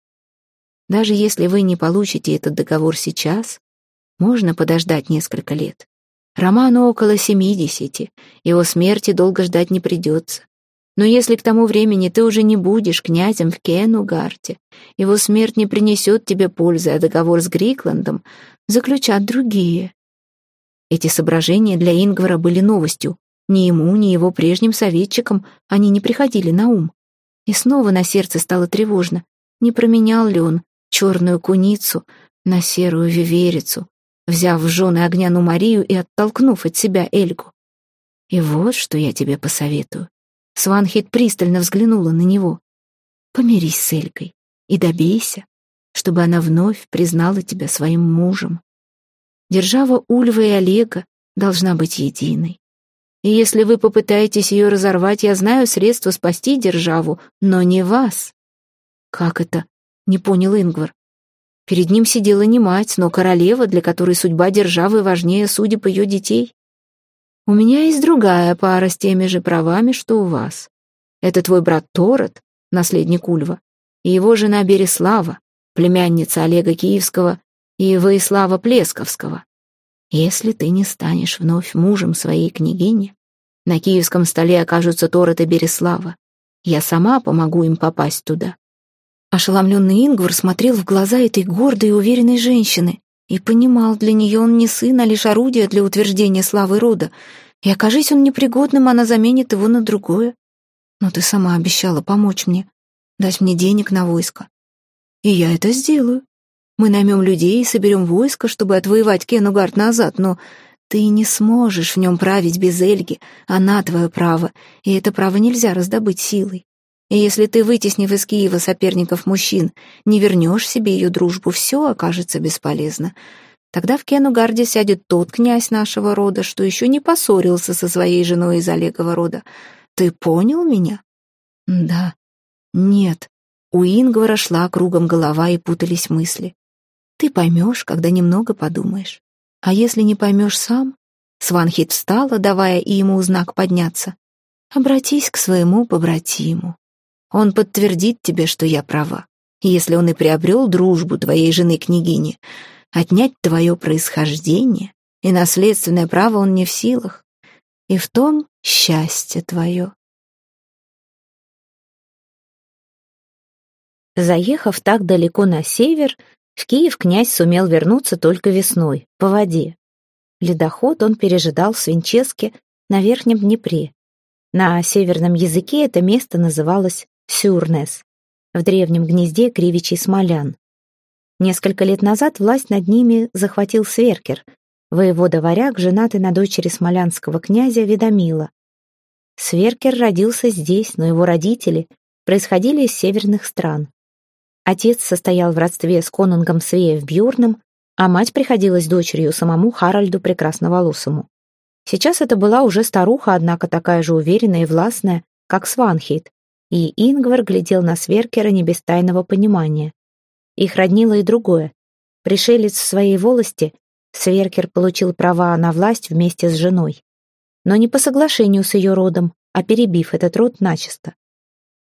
Даже если вы не получите этот договор сейчас, можно подождать несколько лет. Роману около семидесяти, его смерти долго ждать не придется. Но если к тому времени ты уже не будешь князем в Кенугарте, его смерть не принесет тебе пользы, а договор с Грикландом заключат другие. Эти соображения для Ингвара были новостью. Ни ему, ни его прежним советчикам они не приходили на ум. И снова на сердце стало тревожно. Не променял ли он черную куницу на серую виверицу, взяв в жены огняну Марию и оттолкнув от себя Эльгу? И вот что я тебе посоветую. Сванхит пристально взглянула на него. Помирись с Эльгой и добейся, чтобы она вновь признала тебя своим мужем. Держава Ульва и Олега должна быть единой. И если вы попытаетесь ее разорвать, я знаю средства спасти державу, но не вас. Как это? Не понял Ингвар. Перед ним сидела не мать, но королева, для которой судьба державы важнее судеб ее детей. У меня есть другая пара с теми же правами, что у вас. Это твой брат Торот, наследник Ульва, и его жена Береслава, племянница Олега Киевского и Воислава Плесковского. Если ты не станешь вновь мужем своей княгини, на киевском столе окажутся Торет и Береслава. Я сама помогу им попасть туда». Ошеломленный Ингвар смотрел в глаза этой гордой и уверенной женщины и понимал, для нее он не сын, а лишь орудие для утверждения славы рода, и окажись он непригодным, она заменит его на другое. Но ты сама обещала помочь мне, дать мне денег на войско. И я это сделаю. Мы наймем людей и соберем войско, чтобы отвоевать Кенугард назад, но ты не сможешь в нем править без Эльги. Она твое право, и это право нельзя раздобыть силой. И если ты, вытеснив из Киева соперников мужчин, не вернешь себе ее дружбу, все окажется бесполезно. Тогда в Кенугарде сядет тот князь нашего рода, что еще не поссорился со своей женой из Олегова рода. Ты понял меня? Да. Нет. У Ингвара шла кругом голова и путались мысли. Ты поймешь, когда немного подумаешь. А если не поймешь сам? Сванхит встала, давая ему знак подняться. Обратись к своему побратиму. Он подтвердит тебе, что я права. Если он и приобрел дружбу твоей жены-княгини, отнять твое происхождение и наследственное право он не в силах. И в том счастье твое. Заехав так далеко на север, в Киев князь сумел вернуться только весной, по воде. Ледоход он пережидал в Свинческе на Верхнем Днепре. На северном языке это место называлось Сюрнес, в древнем гнезде кривичей смолян. Несколько лет назад власть над ними захватил Сверкер, воевода-варяг, женатый на дочери смолянского князя Ведомила. Сверкер родился здесь, но его родители происходили из северных стран. Отец состоял в родстве с конунгом Свеев Бьорном, а мать приходилась дочерью самому Харальду Прекрасноволосому. Сейчас это была уже старуха, однако такая же уверенная и властная, как Сванхейт, и Ингвар глядел на Сверкера не без тайного понимания. Их роднило и другое. Пришелец в своей волости, Сверкер получил права на власть вместе с женой. Но не по соглашению с ее родом, а перебив этот род начисто.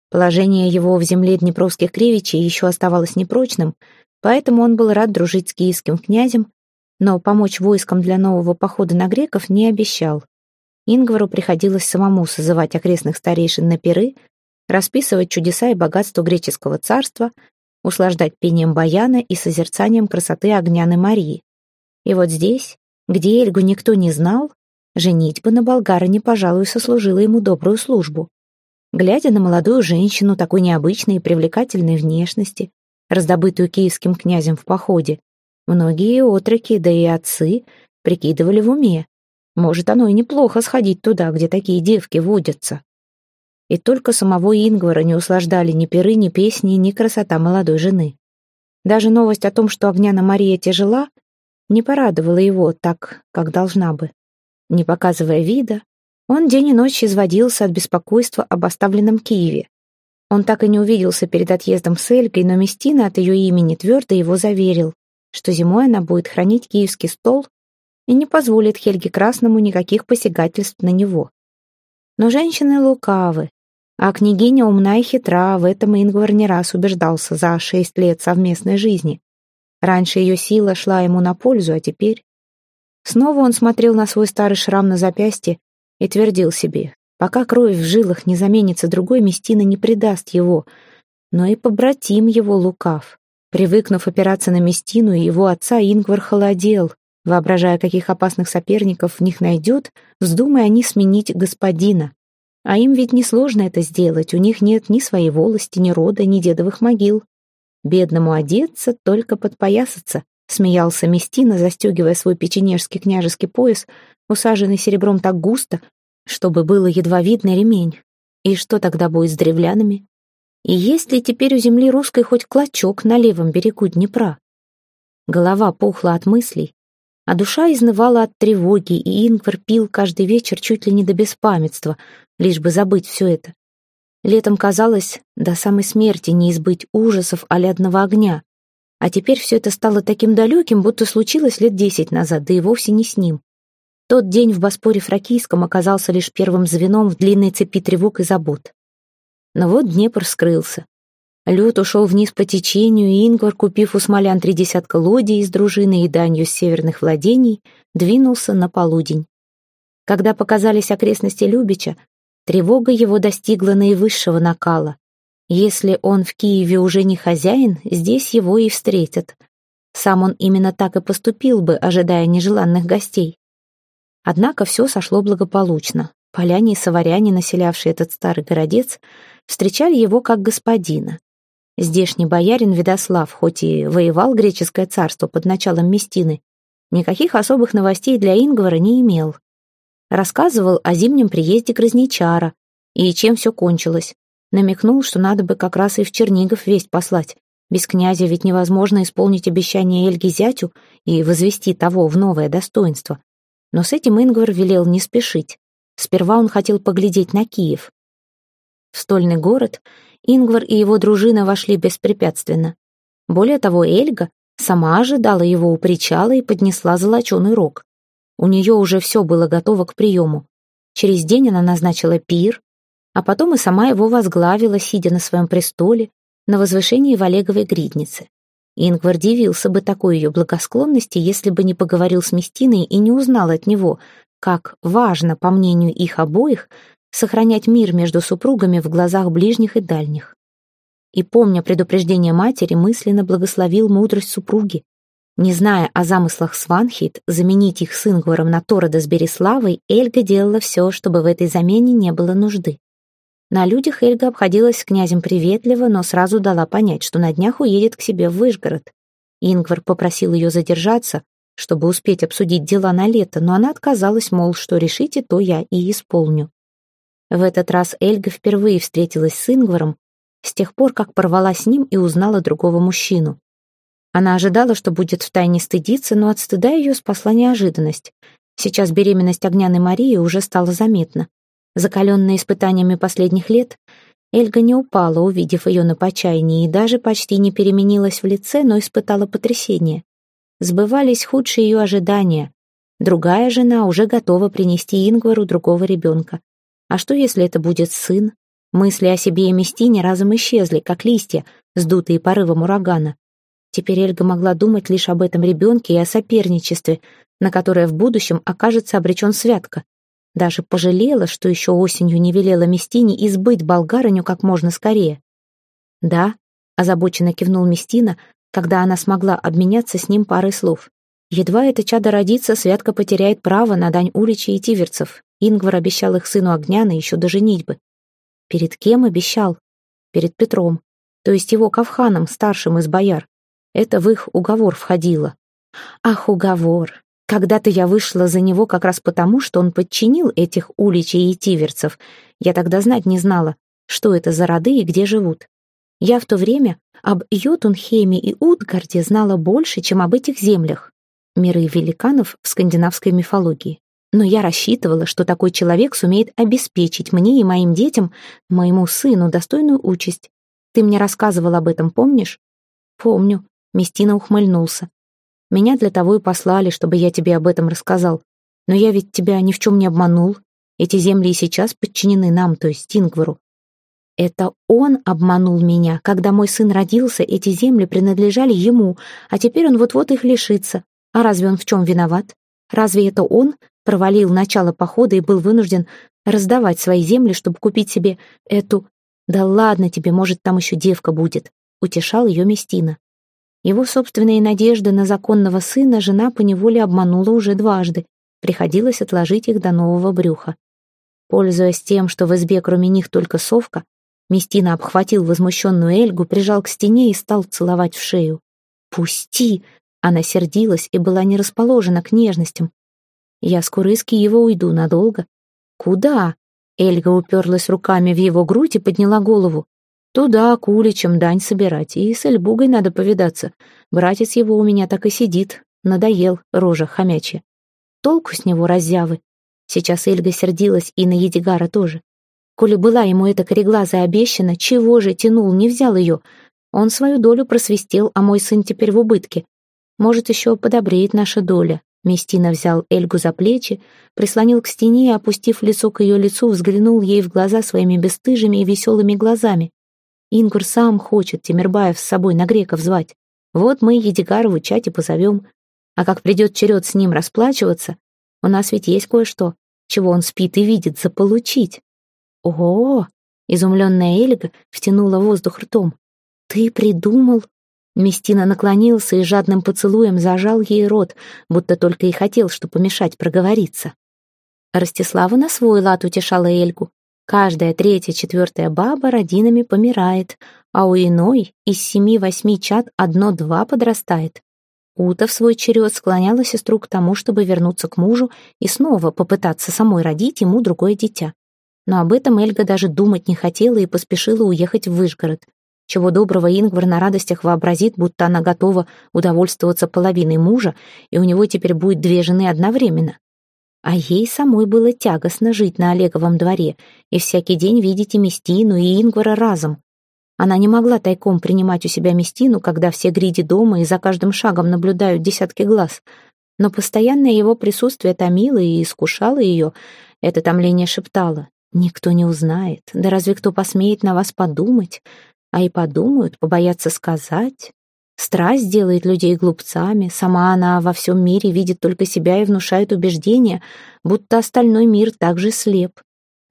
Положение его в земле Днепровских кривичей еще оставалось непрочным, поэтому он был рад дружить с киевским князем, но помочь войскам для нового похода на греков не обещал. Ингвару приходилось самому созывать окрестных старейшин на пиры, расписывать чудеса и богатство греческого царства, услаждать пением баяна и созерцанием красоты огняны Марии. И вот здесь, где Эльгу никто не знал, женитьба на болгарине, пожалуй, сослужила ему добрую службу. Глядя на молодую женщину такой необычной и привлекательной внешности, раздобытую киевским князем в походе, многие отроки, да и отцы, прикидывали в уме. Может, оно и неплохо сходить туда, где такие девки водятся. И только самого Ингвара не услаждали ни перы, ни песни, ни красота молодой жены. Даже новость о том, что Огняна Мария тяжела, не порадовала его так, как должна бы. Не показывая вида, он день и ночь изводился от беспокойства об оставленном Киеве. Он так и не увиделся перед отъездом с Элькой, но Местина от ее имени твердо его заверил, что зимой она будет хранить киевский стол и не позволит Хельге Красному никаких посягательств на него. Но женщины лукавы, а княгиня умна и хитра, в этом Ингвар не раз убеждался за шесть лет совместной жизни. Раньше ее сила шла ему на пользу, а теперь... Снова он смотрел на свой старый шрам на запястье и твердил себе, пока кровь в жилах не заменится другой, Местина не предаст его, но и побратим его лукав. Привыкнув опираться на Местину и его отца, Ингвар холодел, воображая, каких опасных соперников в них найдет, вздумая они сменить господина. А им ведь несложно это сделать, у них нет ни своей волости, ни рода, ни дедовых могил. Бедному одеться, только подпоясаться, смеялся Местина, застегивая свой печенежский княжеский пояс, усаженный серебром так густо, чтобы было едва видно ремень. И что тогда будет с древлянами? И есть ли теперь у земли русской хоть клочок на левом берегу Днепра? Голова пухла от мыслей, а душа изнывала от тревоги, и Ингвар пил каждый вечер чуть ли не до беспамятства, лишь бы забыть все это. Летом казалось, до самой смерти не избыть ужасов олядного огня, а теперь все это стало таким далеким, будто случилось лет десять назад, да и вовсе не с ним. Тот день в Боспоре Фракийском оказался лишь первым звеном в длинной цепи тревог и забот. Но вот Днепр скрылся. Лед ушел вниз по течению, и Ингвар, купив у смолян три десятка лодий из дружины и данью с северных владений, двинулся на полудень. Когда показались окрестности Любича, тревога его достигла наивысшего накала. Если он в Киеве уже не хозяин, здесь его и встретят. Сам он именно так и поступил бы, ожидая нежеланных гостей. Однако все сошло благополучно. Поляне и саваряне, населявшие этот старый городец, встречали его как господина. Здешний боярин Ведослав, хоть и воевал греческое царство под началом Местины, никаких особых новостей для Ингвара не имел. Рассказывал о зимнем приезде Грозничара и чем все кончилось. Намекнул, что надо бы как раз и в Чернигов весть послать. Без князя ведь невозможно исполнить обещание Эльги зятю и возвести того в новое достоинство. Но с этим Ингвар велел не спешить. Сперва он хотел поглядеть на Киев. В стольный город Ингвар и его дружина вошли беспрепятственно. Более того, Эльга сама ожидала его у причала и поднесла золоченый рог. У нее уже все было готово к приему. Через день она назначила пир, а потом и сама его возглавила, сидя на своем престоле, на возвышении в Олеговой гриднице. Ингвар дивился бы такой ее благосклонности, если бы не поговорил с Местиной и не узнал от него, как важно, по мнению их обоих, сохранять мир между супругами в глазах ближних и дальних. И, помня предупреждение матери, мысленно благословил мудрость супруги. Не зная о замыслах Сванхит заменить их с Ингваром на Торода с Береславой, Эльга делала все, чтобы в этой замене не было нужды. На людях Эльга обходилась с князем приветливо, но сразу дала понять, что на днях уедет к себе в Выжгород. Ингвар попросил ее задержаться, чтобы успеть обсудить дела на лето, но она отказалась, мол, что решите, то я и исполню. В этот раз Эльга впервые встретилась с Ингваром с тех пор, как порвала с ним и узнала другого мужчину. Она ожидала, что будет втайне стыдиться, но от стыда ее спасла неожиданность. Сейчас беременность Огняной Марии уже стала заметна. Закаленная испытаниями последних лет, Эльга не упала, увидев ее на почаянии, и даже почти не переменилась в лице, но испытала потрясение. Сбывались худшие ее ожидания. Другая жена уже готова принести Ингвару другого ребенка. А что, если это будет сын? Мысли о себе и Местине разом исчезли, как листья, сдутые порывом урагана. Теперь Эльга могла думать лишь об этом ребенке и о соперничестве, на которое в будущем окажется обречен Святка. Даже пожалела, что еще осенью не велела Местине избыть болгарыню как можно скорее. «Да», — озабоченно кивнул Местина, когда она смогла обменяться с ним парой слов. Едва это чадо родится, Святка потеряет право на дань Уличи и Тиверцев. Ингвар обещал их сыну Огняна еще до женитьбы. Перед кем обещал? Перед Петром, то есть его Кавханом, старшим из бояр. Это в их уговор входило. Ах, уговор! Когда-то я вышла за него как раз потому, что он подчинил этих уличей и тиверцев. Я тогда знать не знала, что это за роды и где живут. Я в то время об Йотунхейме и Утгарде знала больше, чем об этих землях. Миры великанов в скандинавской мифологии. Но я рассчитывала, что такой человек сумеет обеспечить мне и моим детям, моему сыну, достойную участь. Ты мне рассказывал об этом, помнишь? Помню. Местина ухмыльнулся. Меня для того и послали, чтобы я тебе об этом рассказал. Но я ведь тебя ни в чем не обманул. Эти земли и сейчас подчинены нам, то есть Ингвару. Это он обманул меня. Когда мой сын родился, эти земли принадлежали ему, а теперь он вот-вот их лишится. А разве он в чем виноват? Разве это он провалил начало похода и был вынужден раздавать свои земли, чтобы купить себе эту... Да ладно тебе, может, там еще девка будет. Утешал ее Местина. Его собственные надежды на законного сына жена поневоле обманула уже дважды. Приходилось отложить их до нового брюха. Пользуясь тем, что в избе кроме них только совка, Местина обхватил возмущенную Эльгу, прижал к стене и стал целовать в шею. «Пусти!» Она сердилась и была не расположена к нежностям. «Я скоро из Киева уйду надолго». «Куда?» Эльга уперлась руками в его грудь и подняла голову. Туда, к уличам, дань собирать. И с Эльбугой надо повидаться. Братец его у меня так и сидит. Надоел, рожа хомячья. Толку с него раззявы. Сейчас Эльга сердилась и на Едигара тоже. Коли была ему эта кореглазая обещана, чего же тянул, не взял ее? Он свою долю просвистел, а мой сын теперь в убытке. Может, еще подобреет наша доля. Местина взял Эльгу за плечи, прислонил к стене и, опустив лицо к ее лицу, взглянул ей в глаза своими бесстыжими и веселыми глазами. Ингур сам хочет Тимирбаев с собой на греков звать. Вот мы Едигару в чате позовем. А как придет черед с ним расплачиваться, у нас ведь есть кое-что, чего он спит и видит, заполучить. Ого! Изумленная Эльга втянула воздух ртом. Ты придумал? Местина наклонился и жадным поцелуем зажал ей рот, будто только и хотел, что помешать проговориться. Ростислава на свой лад утешала Эльгу. Каждая третья, четвертая баба родинами помирает, а у иной из семи-восьми чад одно-два подрастает. Ута в свой черед склоняла сестру к тому, чтобы вернуться к мужу и снова попытаться самой родить ему другое дитя. Но об этом Эльга даже думать не хотела и поспешила уехать в Выжгород. Чего доброго Ингвар на радостях вообразит, будто она готова удовольствоваться половиной мужа, и у него теперь будет две жены одновременно. А ей самой было тягостно жить на Олеговом дворе и всякий день видеть и Местину, и Ингвара разом. Она не могла тайком принимать у себя Местину, когда все гриди дома и за каждым шагом наблюдают десятки глаз. Но постоянное его присутствие томило и искушало ее. Это томление шептало. «Никто не узнает. Да разве кто посмеет на вас подумать? А и подумают, побоятся сказать. Страсть делает людей глупцами, сама она во всем мире видит только себя и внушает убеждение, будто остальной мир также слеп.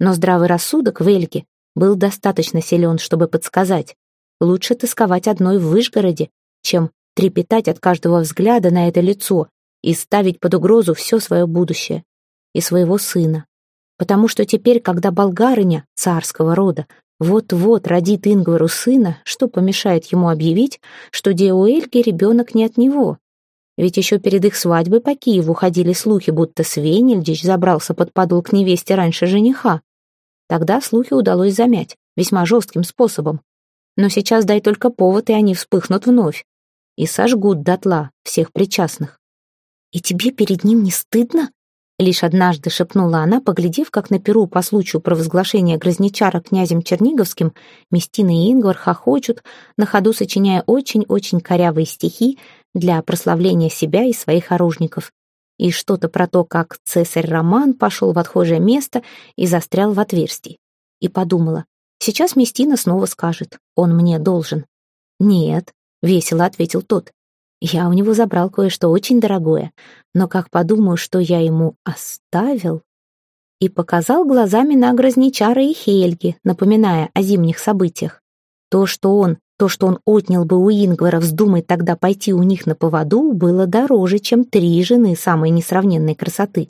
Но здравый рассудок в Эльге был достаточно силен, чтобы подсказать. Лучше тосковать одной в Вышгороде, чем трепетать от каждого взгляда на это лицо и ставить под угрозу все свое будущее и своего сына. Потому что теперь, когда болгарыня царского рода вот-вот родит Ингвару сына, что помешает ему объявить, что Деуэльге ребенок не от него. Ведь еще перед их свадьбой по Киеву ходили слухи, будто Свенельдич забрался под подол к невесте раньше жениха. Тогда слухи удалось замять, весьма жестким способом. Но сейчас дай только повод, и они вспыхнут вновь. И сожгут дотла всех причастных. «И тебе перед ним не стыдно?» Лишь однажды шепнула она, поглядев, как на перу по случаю провозглашения Грозничара князем Черниговским Местина и Ингвар хохочут, на ходу сочиняя очень-очень корявые стихи для прославления себя и своих оружников. И что-то про то, как цесарь Роман пошел в отхожее место и застрял в отверстии. И подумала, сейчас Местина снова скажет, он мне должен. «Нет», — весело ответил тот, я у него забрал кое-что очень дорогое, но как подумаю, что я ему оставил... И показал глазами на Грозничара и Хельги, напоминая о зимних событиях. То, что он, то, что он отнял бы у Ингвара, вздумай тогда пойти у них на поводу, было дороже, чем три жены самой несравненной красоты.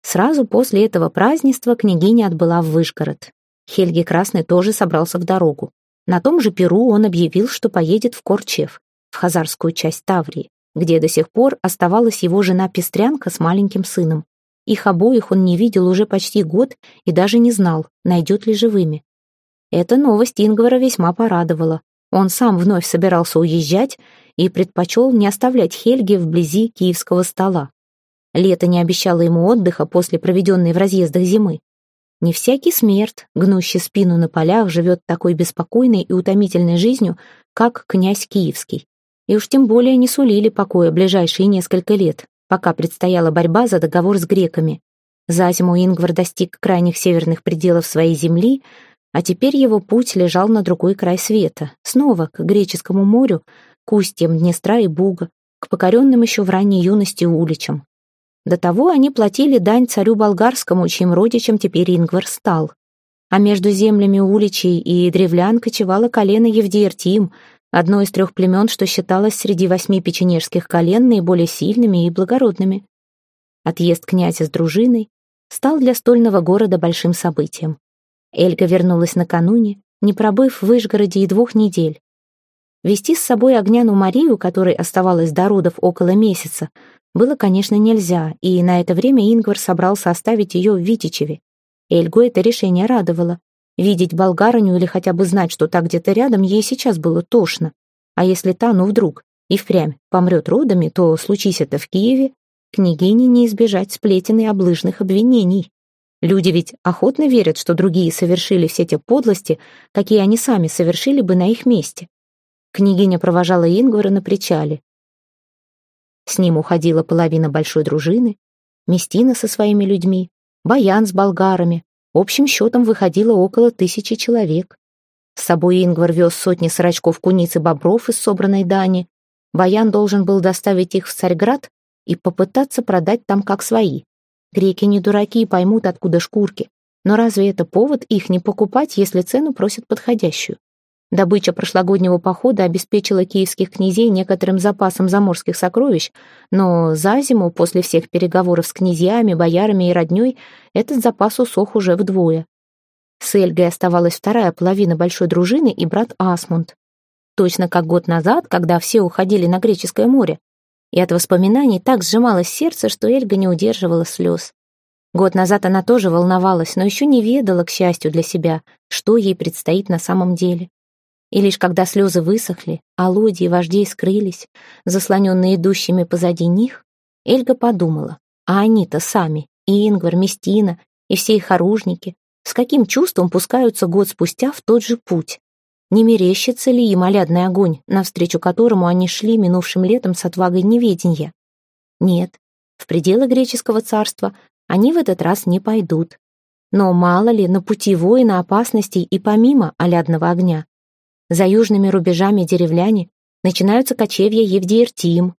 Сразу после этого празднества княгиня отбыла в Вышгород. Хельги Красный тоже собрался в дорогу. На том же Перу он объявил, что поедет в Корчев в хазарскую часть Таврии, где до сих пор оставалась его жена-пестрянка с маленьким сыном. Их обоих он не видел уже почти год и даже не знал, найдет ли живыми. Эта новость Ингвара весьма порадовала. Он сам вновь собирался уезжать и предпочел не оставлять Хельги вблизи киевского стола. Лето не обещало ему отдыха после проведенной в разъездах зимы. Не всякий смерть, гнущий спину на полях, живет такой беспокойной и утомительной жизнью, как князь Киевский и уж тем более не сулили покоя ближайшие несколько лет, пока предстояла борьба за договор с греками. За зиму Ингвар достиг крайних северных пределов своей земли, а теперь его путь лежал на другой край света, снова к греческому морю, к устьям Днестра и Буга, к покоренным еще в ранней юности уличам. До того они платили дань царю болгарскому, чьим родичем теперь Ингвар стал. А между землями уличей и древлян кочевало колено Евдиертим, одно из трех племен, что считалось среди восьми печенежских колен наиболее сильными и благородными. Отъезд князя с дружиной стал для стольного города большим событием. Эльга вернулась накануне, не пробыв в Вышгороде и двух недель. Вести с собой Огняну Марию, которой оставалось до родов около месяца, было, конечно, нельзя, и на это время Ингвар собрался оставить ее в Витичеве. Эльгу это решение радовало. Видеть болгарыню или хотя бы знать, что та где-то рядом, ей сейчас было тошно. А если та, ну вдруг, и впрямь помрет родами, то, случись это в Киеве, княгине не избежать сплетен и облыжных обвинений. Люди ведь охотно верят, что другие совершили все те подлости, какие они сами совершили бы на их месте. Княгиня провожала Ингвара на причале. С ним уходила половина большой дружины, Местина со своими людьми, Баян с болгарами, Общим счетом выходило около тысячи человек. С собой Ингвар вез сотни сорочков куниц и бобров из собранной дани. Баян должен был доставить их в Царьград и попытаться продать там как свои. Греки не дураки и поймут, откуда шкурки. Но разве это повод их не покупать, если цену просят подходящую? Добыча прошлогоднего похода обеспечила киевских князей некоторым запасом заморских сокровищ, но за зиму, после всех переговоров с князьями, боярами и роднёй, этот запас усох уже вдвое. С Эльгой оставалась вторая половина большой дружины и брат Асмунд. Точно как год назад, когда все уходили на Греческое море. И от воспоминаний так сжималось сердце, что Эльга не удерживала слез. Год назад она тоже волновалась, но еще не ведала, к счастью для себя, что ей предстоит на самом деле. И лишь когда слезы высохли, а лодьи вождей скрылись, заслоненные идущими позади них, Эльга подумала, а они-то сами, и Ингвар, Местина, и все их оружники, с каким чувством пускаются год спустя в тот же путь? Не мерещится ли им олядный огонь, навстречу которому они шли минувшим летом с отвагой неведенья? Нет, в пределы греческого царства они в этот раз не пойдут. Но мало ли, на пути воина опасностей и помимо олядного огня. За южными рубежами деревляне начинаются кочевья Евдиертим.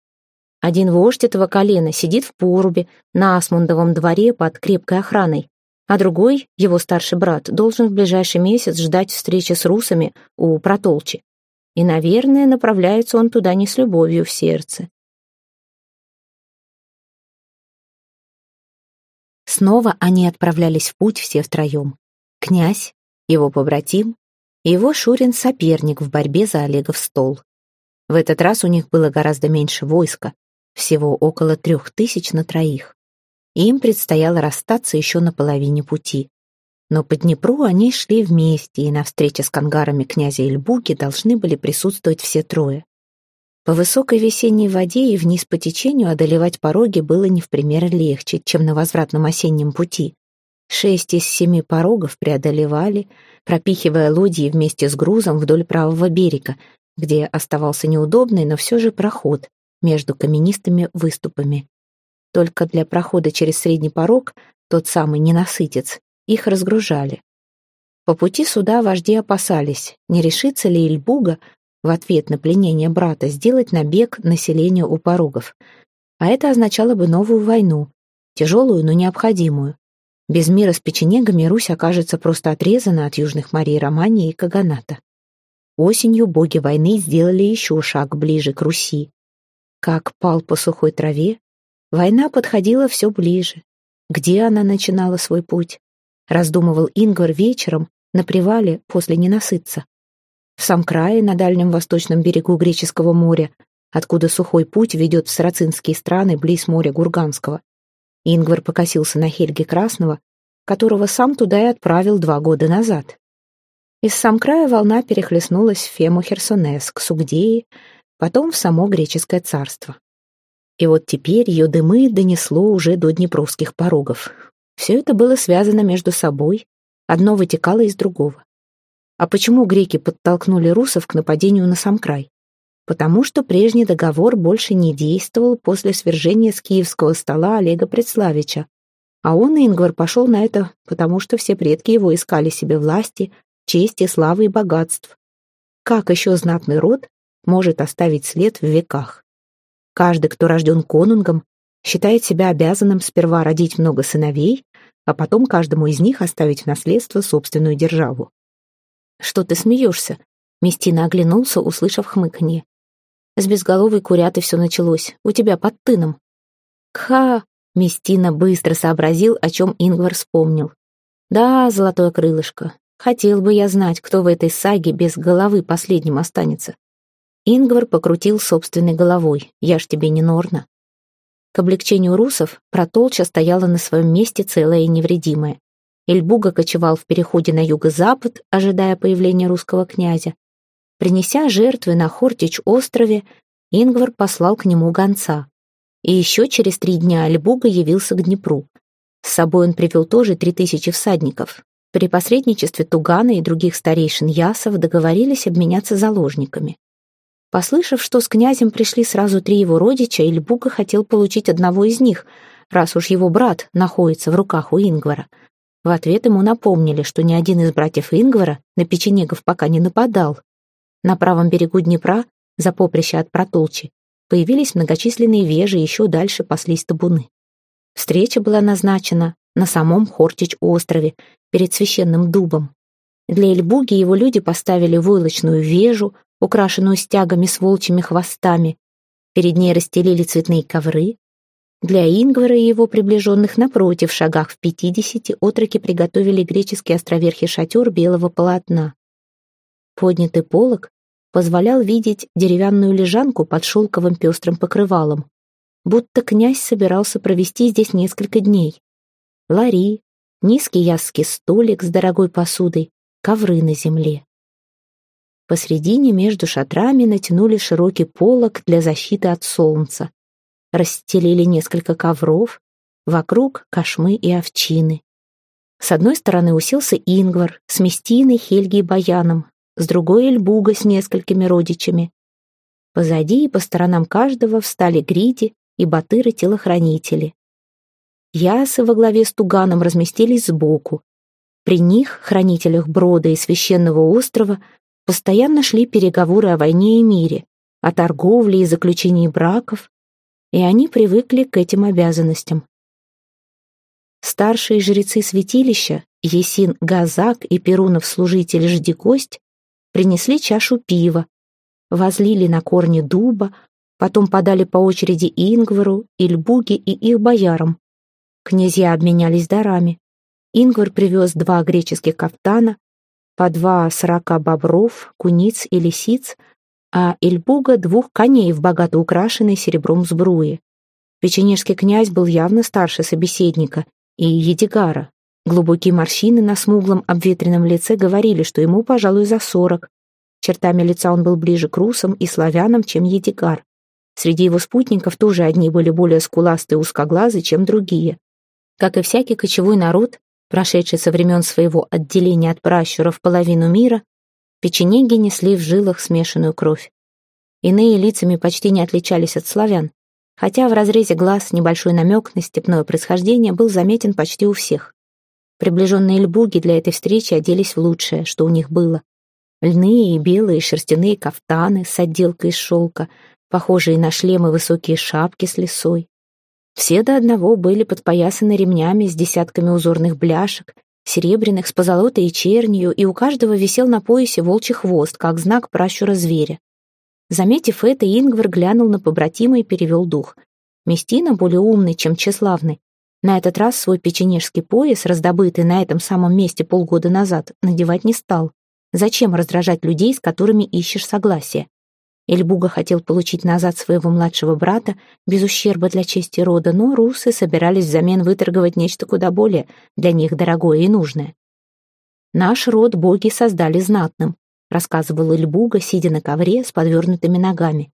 Один вождь этого колена сидит в порубе на Асмундовом дворе под крепкой охраной, а другой, его старший брат, должен в ближайший месяц ждать встречи с русами у Протолчи. И, наверное, направляется он туда не с любовью в сердце. Снова они отправлялись в путь все втроем. Князь, его побратим, его Шурин-соперник в борьбе за Олегов стол. В этот раз у них было гораздо меньше войска, всего около трех тысяч на троих. Им предстояло расстаться еще на половине пути. Но по Днепру они шли вместе, и на встрече с кангарами князя Ильбуки должны были присутствовать все трое. По высокой весенней воде и вниз по течению одолевать пороги было не в пример легче, чем на возвратном осеннем пути. Шесть из семи порогов преодолевали, пропихивая лодьи вместе с грузом вдоль правого берега, где оставался неудобный, но все же проход между каменистыми выступами. Только для прохода через средний порог, тот самый ненасытец, их разгружали. По пути сюда вожди опасались, не решится ли Ильбуга в ответ на пленение брата сделать набег населения у порогов. А это означало бы новую войну, тяжелую, но необходимую. Без мира с печенегами Русь окажется просто отрезана от южных морей Романии и Каганата. Осенью боги войны сделали еще шаг ближе к Руси. Как пал по сухой траве, война подходила все ближе. Где она начинала свой путь? Раздумывал Ингвар вечером на привале после ненасытца в сам крае на дальнем восточном берегу Греческого моря, откуда сухой путь ведет в сарацинские страны близ моря Гурганского. Ингвар покосился на Хельге Красного, которого сам туда и отправил два года назад. Из сам края волна перехлестнулась в Фему Херсонес, к Сугдеи, потом в само греческое царство. И вот теперь ее дымы донесло уже до днепровских порогов. Все это было связано между собой, одно вытекало из другого. А почему греки подтолкнули русов к нападению на сам край? Потому что прежний договор больше не действовал после свержения с киевского стола Олега Предславича. А он, Ингвар, пошел на это, потому что все предки его искали себе власти, чести, славы и богатств. Как еще знатный род может оставить след в веках? Каждый, кто рожден конунгом, считает себя обязанным сперва родить много сыновей, а потом каждому из них оставить в наследство собственную державу. «Что ты смеешься?» Местина оглянулся, услышав хмыканье. «С безголовой курятой все началось. У тебя под тыном». «Кха!» Местина быстро сообразил, о чем Ингвар вспомнил. «Да, золотое крылышко. Хотел бы я знать, кто в этой саге без головы последним останется». Ингвар покрутил собственной головой. «Я ж тебе не Норна». К облегчению русов протолча стояла на своем месте целая и невредимая. Эльбуга кочевал в переходе на юго-запад, ожидая появления русского князя. Принеся жертвы на Хортич-острове, Ингвар послал к нему гонца. И еще через три дня Эльбуга явился к Днепру. С собой он привел тоже три тысячи всадников. При посредничестве Тугана и других старейшин Ясов договорились обменяться заложниками. Послышав, что с князем пришли сразу три его родича, Ильбуга хотел получить одного из них, раз уж его брат находится в руках у Ингвара — в ответ ему напомнили, что ни один из братьев Ингвара на печенегов пока не нападал. На правом берегу Днепра, за поприще от Протолчи, появились многочисленные вежи, еще дальше паслись табуны. Встреча была назначена на самом Хортич-острове, перед священным дубом. Для Эльбуги его люди поставили войлочную вежу, украшенную стягами с волчьими хвостами. Перед ней расстелили цветные ковры, для Ингвара и его приближенных напротив, шагах в пятидесяти, отроки приготовили греческий островерхий шатер белого полотна. Поднятый полог позволял видеть деревянную лежанку под шелковым пестрым покрывалом, будто князь собирался провести здесь несколько дней. лари, низкий ясский столик с дорогой посудой, ковры на земле. Посредине между шатрами натянули широкий полог для защиты от солнца. Расстелили несколько ковров, вокруг кошмы и овчины. С одной стороны уселся Ингвар с Местиной, Хельги и Баяном, с другой — Эльбуга с несколькими родичами. Позади и по сторонам каждого встали гриди и батыры-телохранители. Ясы во главе с Туганом разместились сбоку. При них, хранителях Брода и Священного острова, Постоянно шли переговоры о войне и мире, о торговле и заключении браков, и они привыкли к этим обязанностям. Старшие жрецы святилища, Есин Газак и Перунов-служитель Ждикость, принесли чашу пива, возлили на корни дуба, потом подали по очереди Ингвару, Ильбуге и их боярам. Князья обменялись дарами. Ингвар привез два греческих кафтана, по два сорока бобров, куниц и лисиц, а Ильбуга двух коней в богато украшенной серебром сбруе. Печенежский князь был явно старше собеседника и Едигара. Глубокие морщины на смуглом обветренном лице говорили, что ему, пожалуй, за сорок. Чертами лица он был ближе к русам и славянам, чем Едигар. Среди его спутников тоже одни были более скуластые и узкоглазы, чем другие. Как и всякий кочевой народ, прошедший со времен своего отделения от пращуров половину мира, печенеги несли в жилах смешанную кровь. Иные лицами почти не отличались от славян, хотя в разрезе глаз небольшой намек на степное происхождение был заметен почти у всех. Приближенные льбуги для этой встречи оделись в лучшее, что у них было. Льные и белые шерстяные кафтаны с отделкой из шелка, похожие на шлемы высокие шапки с лисой, все до одного были подпоясаны ремнями с десятками узорных бляшек, серебряных с позолотой и чернью, и у каждого висел на поясе волчий хвост, как знак пращура зверя. Заметив это, Ингвар глянул на побратима и перевел дух. Местина, более умный, чем тщеславный, на этот раз свой печенежский пояс, раздобытый на этом самом месте полгода назад, надевать не стал. Зачем раздражать людей, с которыми ищешь согласие? Эльбуга хотел получить назад своего младшего брата без ущерба для чести рода, но русы собирались взамен выторговать нечто куда более для них дорогое и нужное. «Наш род боги создали знатным», — рассказывал Эльбуга, сидя на ковре с подвернутыми ногами.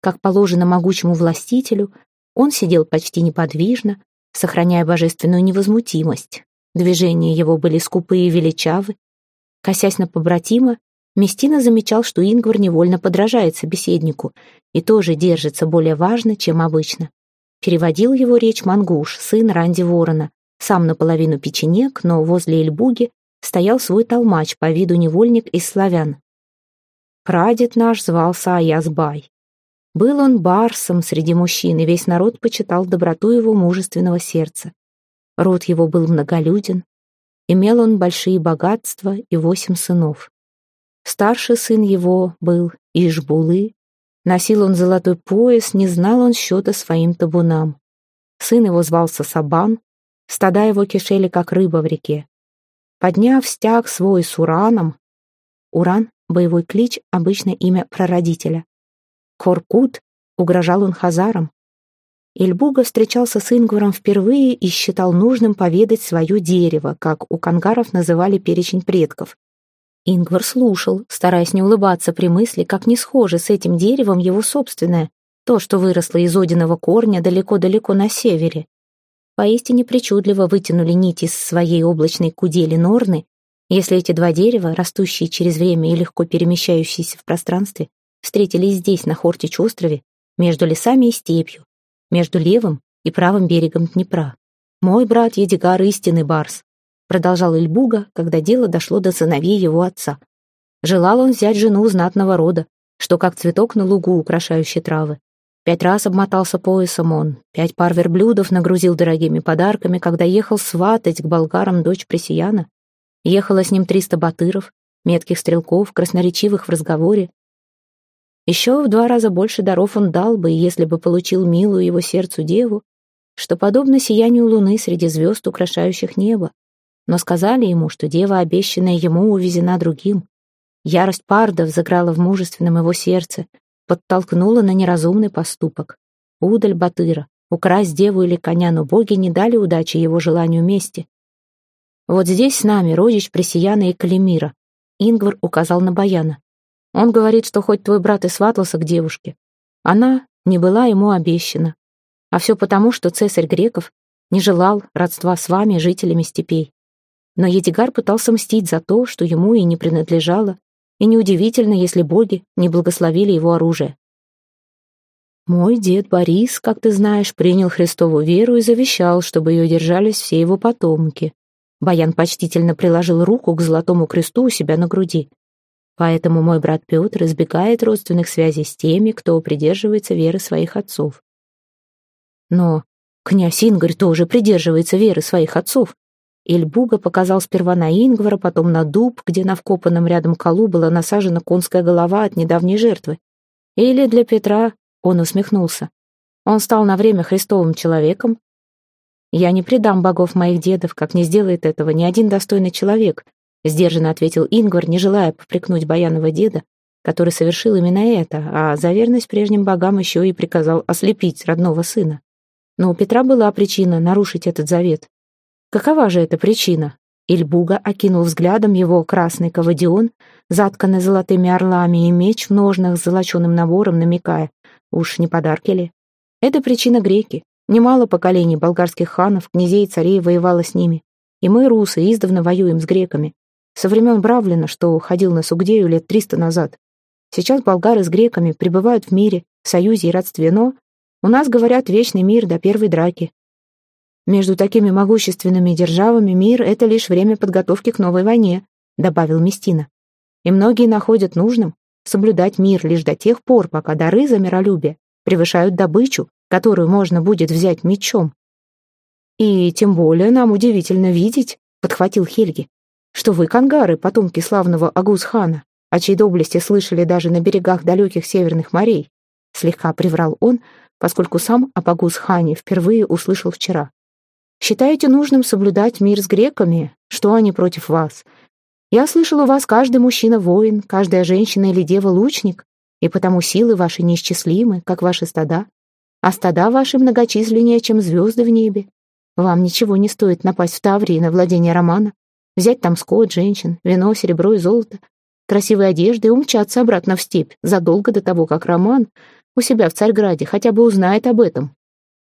Как положено могучему властителю, он сидел почти неподвижно, сохраняя божественную невозмутимость. Движения его были скупые и величавы. Косясь на побратима, Местина замечал, что Ингвар невольно подражает собеседнику и тоже держится более важно, чем обычно. Переводил его речь Мангуш, сын Ранди Ворона, сам наполовину печенек, но возле Эльбуги стоял свой толмач, по виду невольник из славян. Прадед наш звался Аязбай. Был он барсом среди мужчин, и весь народ почитал доброту его мужественного сердца. Род его был многолюден, имел он большие богатства и восемь сынов. Старший сын его был Ишбулы. Носил он золотой пояс, не знал он счета своим табунам. Сын его звался Сабан, стада его кишели, как рыба в реке. Подняв стяг свой с Ураном, Уран — боевой клич, обычно имя прародителя. Коркут угрожал он хазарам. Ильбуга встречался с Ингваром впервые и считал нужным поведать свое дерево, как у кангаров называли перечень предков. Ингвар слушал, стараясь не улыбаться при мысли, как не схоже с этим деревом его собственное, то, что выросло из Одиного корня далеко-далеко на севере. Поистине причудливо вытянули нить из своей облачной кудели Норны, если эти два дерева, растущие через время и легко перемещающиеся в пространстве, встретились здесь, на Хортич-острове, между лесами и степью, между левым и правым берегом Днепра. Мой брат Едигар истинный барс, продолжал Ильбуга, когда дело дошло до сыновей его отца. Желал он взять жену знатного рода, что как цветок на лугу, украшающий травы. Пять раз обмотался поясом он, пять пар верблюдов нагрузил дорогими подарками, когда ехал сватать к болгарам дочь Пресияна. Ехало с ним триста батыров, метких стрелков, красноречивых в разговоре. Еще в два раза больше даров он дал бы, если бы получил милую его сердцу деву, что подобно сиянию луны среди звезд, украшающих небо но сказали ему, что дева, обещанная ему, увезена другим. Ярость пардов заграла в мужественном его сердце, подтолкнула на неразумный поступок. Удаль Батыра, украсть деву или коня, но боги не дали удачи его желанию мести. Вот здесь с нами родич Пресияна и Калимира. Ингвар указал на Баяна. Он говорит, что хоть твой брат и сватался к девушке, она не была ему обещана. А все потому, что цесарь греков не желал родства с вами, жителями степей. Но Едигар пытался мстить за то, что ему и не принадлежало, и неудивительно, если боги не благословили его оружие. Мой дед Борис, как ты знаешь, принял Христову веру и завещал, чтобы ее держались все его потомки. Баян почтительно приложил руку к золотому кресту у себя на груди. Поэтому мой брат Петр избегает родственных связей с теми, кто придерживается веры своих отцов. Но князь Ингорь тоже придерживается веры своих отцов. Ильбуга показал сперва на Ингвара, потом на дуб, где на вкопанном рядом колу была насажена конская голова от недавней жертвы. Или для Петра он усмехнулся. Он стал на время Христовым человеком. «Я не предам богов моих дедов, как не сделает этого ни один достойный человек», сдержанно ответил Ингвар, не желая попрекнуть Баянова деда, который совершил именно это, а за верность прежним богам еще и приказал ослепить родного сына. Но у Петра была причина нарушить этот завет. Какова же эта причина? Ильбуга окинул взглядом его красный кавадион, затканный золотыми орлами, и меч в ножнах с золоченым набором, намекая, уж не подарки ли? Это причина греки. Немало поколений болгарских ханов, князей и царей воевало с ними. И мы, русы, издавна воюем с греками. Со времен Бравлина, что ходил на Сугдею лет триста назад. Сейчас болгары с греками пребывают в мире, союзе и родстве, но у нас, говорят, вечный мир до первой драки, между такими могущественными державами мир — это лишь время подготовки к новой войне», — добавил Местина. «И многие находят нужным соблюдать мир лишь до тех пор, пока дары за миролюбие превышают добычу, которую можно будет взять мечом. «И тем более нам удивительно видеть», — подхватил Хельги, «что вы, кангары, потомки славного Агузхана, о чьей доблести слышали даже на берегах далеких северных морей», — слегка приврал он, поскольку сам об Агузхане впервые услышал вчера. Считаете нужным соблюдать мир с греками? Что они против вас? Я слышал, у вас каждый мужчина воин, каждая женщина или дева лучник, и потому силы ваши неисчислимы, как ваши стада, а стада ваши многочисленнее, чем звезды в небе. Вам ничего не стоит напасть в Таврии на владение Романа, взять там скот, женщин, вино, серебро и золото, красивые одежды и умчаться обратно в степь задолго до того, как Роман у себя в Царьграде хотя бы узнает об этом.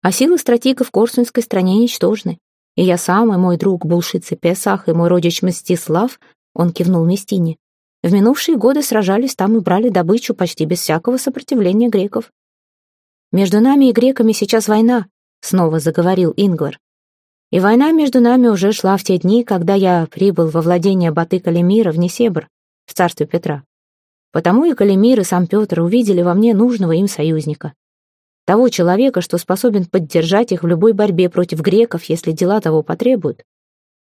А силы стратегов Корсунской стране ничтожны. И я сам, и мой друг Булшицы Песах, и мой родич Мстислав, он кивнул Местине, в минувшие годы сражались там и брали добычу почти без всякого сопротивления греков. «Между нами и греками сейчас война», — снова заговорил Ингвар. «И война между нами уже шла в те дни, когда я прибыл во владение Баты Калимира в Несебр, в царстве Петра. Потому и Калимир, и сам Петр увидели во мне нужного им союзника. Того человека, что способен поддержать их в любой борьбе против греков, если дела того потребуют.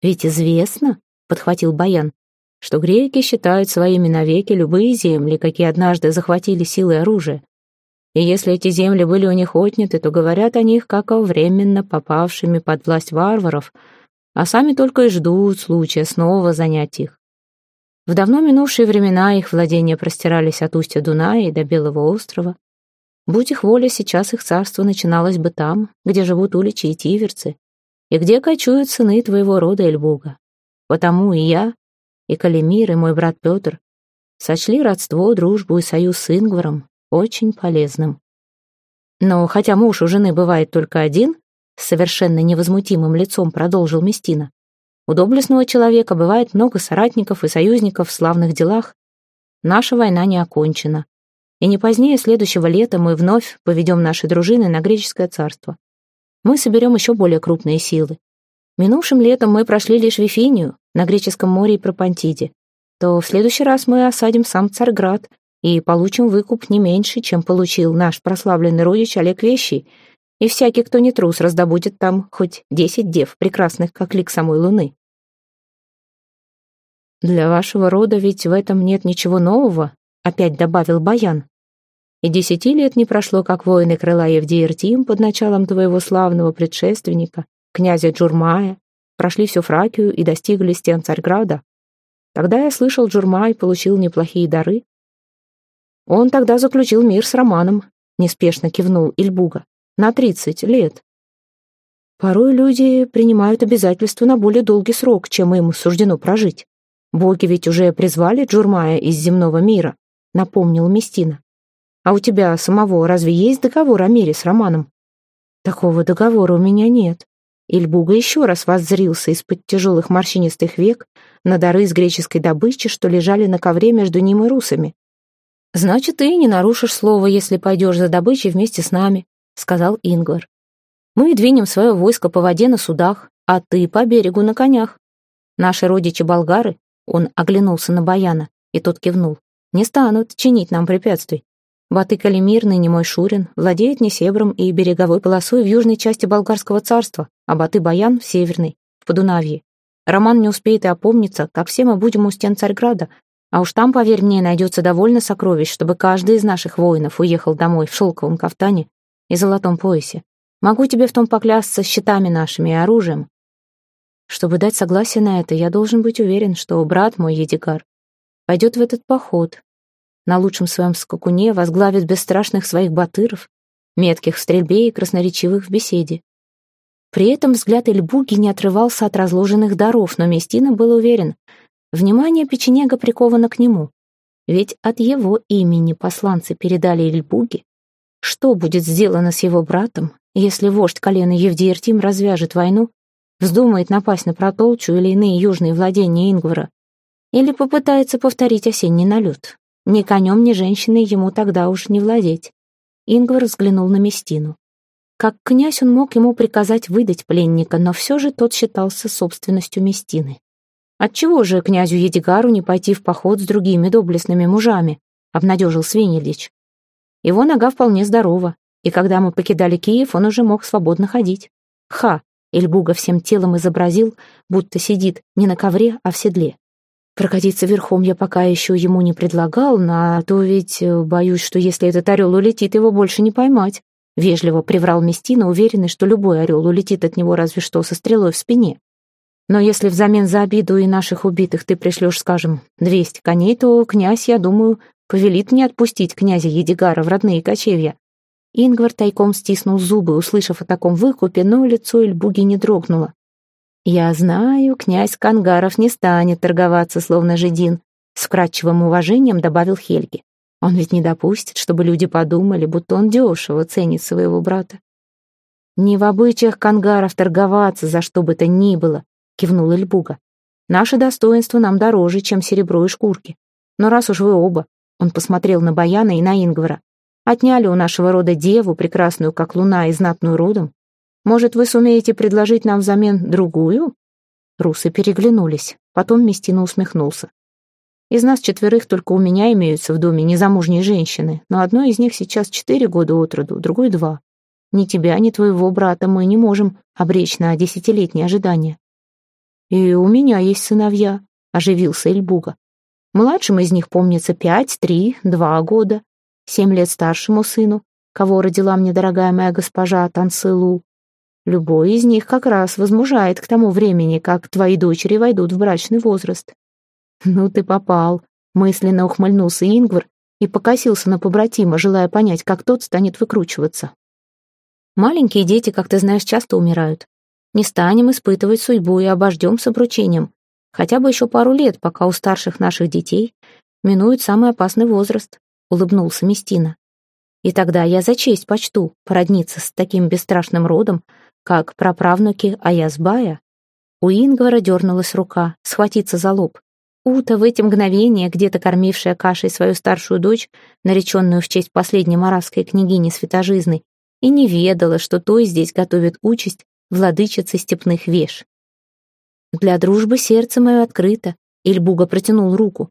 Ведь известно, — подхватил Баян, — что греки считают своими навеки любые земли, какие однажды захватили силой оружия. И если эти земли были у них отняты, то говорят о них как о временно попавшими под власть варваров, а сами только и ждут случая снова занять их. В давно минувшие времена их владения простирались от устья Дуная и до Белого острова, Будь их воля, сейчас их царство начиналось бы там, где живут уличи и тиверцы, и где кочуют сыны твоего рода Эльбуга. Потому и я, и Калимир, и мой брат Петр сочли родство, дружбу и союз с Ингваром очень полезным. Но хотя муж у жены бывает только один, с совершенно невозмутимым лицом продолжил Местина, у доблестного человека бывает много соратников и союзников в славных делах. Наша война не окончена и не позднее следующего лета мы вновь поведем наши дружины на греческое царство. Мы соберем еще более крупные силы. Минувшим летом мы прошли лишь Вифинию на греческом море и Пропантиде. То в следующий раз мы осадим сам Царград и получим выкуп не меньше, чем получил наш прославленный родич Олег Вещий, и всякий, кто не трус, раздобудет там хоть десять дев, прекрасных, как лик самой луны. «Для вашего рода ведь в этом нет ничего нового», — опять добавил Баян. И десяти лет не прошло, как воины крыла Евдиертим под началом твоего славного предшественника, князя Джурмая, прошли всю Фракию и достигли стен Царьграда. Тогда я слышал, Джурмай получил неплохие дары. Он тогда заключил мир с Романом, неспешно кивнул Ильбуга. на тридцать лет. Порой люди принимают обязательства на более долгий срок, чем им суждено прожить. Боги ведь уже призвали Джурмая из земного мира, напомнил Местина. А у тебя самого разве есть договор о мире с Романом? Такого договора у меня нет. Ильбуга еще раз воззрился из-под тяжелых морщинистых век на дары из греческой добычи, что лежали на ковре между ним и русами. «Значит, ты не нарушишь слово, если пойдешь за добычей вместе с нами», — сказал Ингвар. «Мы двинем свое войско по воде на судах, а ты по берегу на конях. Наши родичи-болгары, — он оглянулся на Баяна, и тот кивнул, — не станут чинить нам препятствий. Батый Калимир, ныне мой Шурин, владеет Несебром и береговой полосой в южной части Болгарского царства, а Баты Баян — в северной, в Подунавье. Роман не успеет и опомниться, как все мы будем у стен Царьграда, а уж там, поверь мне, найдется довольно сокровищ, чтобы каждый из наших воинов уехал домой в шелковом кафтане и золотом поясе. Могу тебе в том поклясться щитами нашими и оружием. Чтобы дать согласие на это, я должен быть уверен, что брат мой, Едигар, пойдет в этот поход, на лучшем своем скакуне возглавит бесстрашных своих батыров, метких в стрельбе и красноречивых в беседе. При этом взгляд Эльбуги не отрывался от разложенных даров, но Местина был уверен, внимание печенега приковано к нему. Ведь от его имени посланцы передали Эльбуге, что будет сделано с его братом, если вождь колена Евдиертим развяжет войну, вздумает напасть на Протолчу или иные южные владения Ингвара, или попытается повторить осенний налет. Ни конем, ни женщиной ему тогда уж не владеть. Ингвар взглянул на Местину. Как князь он мог ему приказать выдать пленника, но все же тот считался собственностью Местины. Отчего же князю Едигару не пойти в поход с другими доблестными мужами, обнадежил Свенельич. Его нога вполне здорова, и когда мы покидали Киев, он уже мог свободно ходить. Ха! Эльбуга всем телом изобразил, будто сидит не на ковре, а в седле. Прокатиться верхом я пока еще ему не предлагал, но то ведь э, боюсь, что если этот орел улетит, его больше не поймать. Вежливо приврал Местина, уверенный, что любой орел улетит от него разве что со стрелой в спине. Но если взамен за обиду и наших убитых ты пришлешь, скажем, двести коней, то князь, я думаю, повелит мне отпустить князя Едигара в родные кочевья. Ингвар тайком стиснул зубы, услышав о таком выкупе, но лицо Эльбуги не дрогнуло. «Я знаю, князь Кангаров не станет торговаться, словно жидин», с вкрадчивым уважением добавил Хельги. «Он ведь не допустит, чтобы люди подумали, будто он дешево ценит своего брата». «Не в обычаях Кангаров торговаться за что бы то ни было», кивнул Эльбуга. «Наше достоинство нам дороже, чем серебро и шкурки. Но раз уж вы оба», он посмотрел на Баяна и на Ингвара, отняли у нашего рода деву, прекрасную как луна и знатную родом, может, вы сумеете предложить нам взамен другую?» Русы переглянулись. Потом Местина усмехнулся. «Из нас четверых только у меня имеются в доме незамужние женщины, но одной из них сейчас четыре года от роду, другой два. Ни тебя, ни твоего брата мы не можем обречь на десятилетние ожидания». «И у меня есть сыновья», — оживился Эльбуга. «Младшим из них, помнится, пять, три, два года. Семь лет старшему сыну, кого родила мне дорогая моя госпожа Тансылу, Любой из них как раз возмужает к тому времени, как твои дочери войдут в брачный возраст. Ну ты попал, мысленно ухмыльнулся Ингвар и покосился на побратима, желая понять, как тот станет выкручиваться. Маленькие дети, как ты знаешь, часто умирают. Не станем испытывать судьбу и обождем с обручением. Хотя бы еще пару лет, пока у старших наших детей минует самый опасный возраст, улыбнулся Местина. И тогда я за честь почту породниться с таким бесстрашным родом, как праправнуки Аязбая. У Ингвара дернулась рука, схватиться за лоб. Ута в эти мгновения, где-то кормившая кашей свою старшую дочь, нареченную в честь последней маравской княгини Святожизны, и не ведала, что той здесь готовит участь владычицы степных веш. «Для дружбы сердце мое открыто», — Ильбуга протянул руку.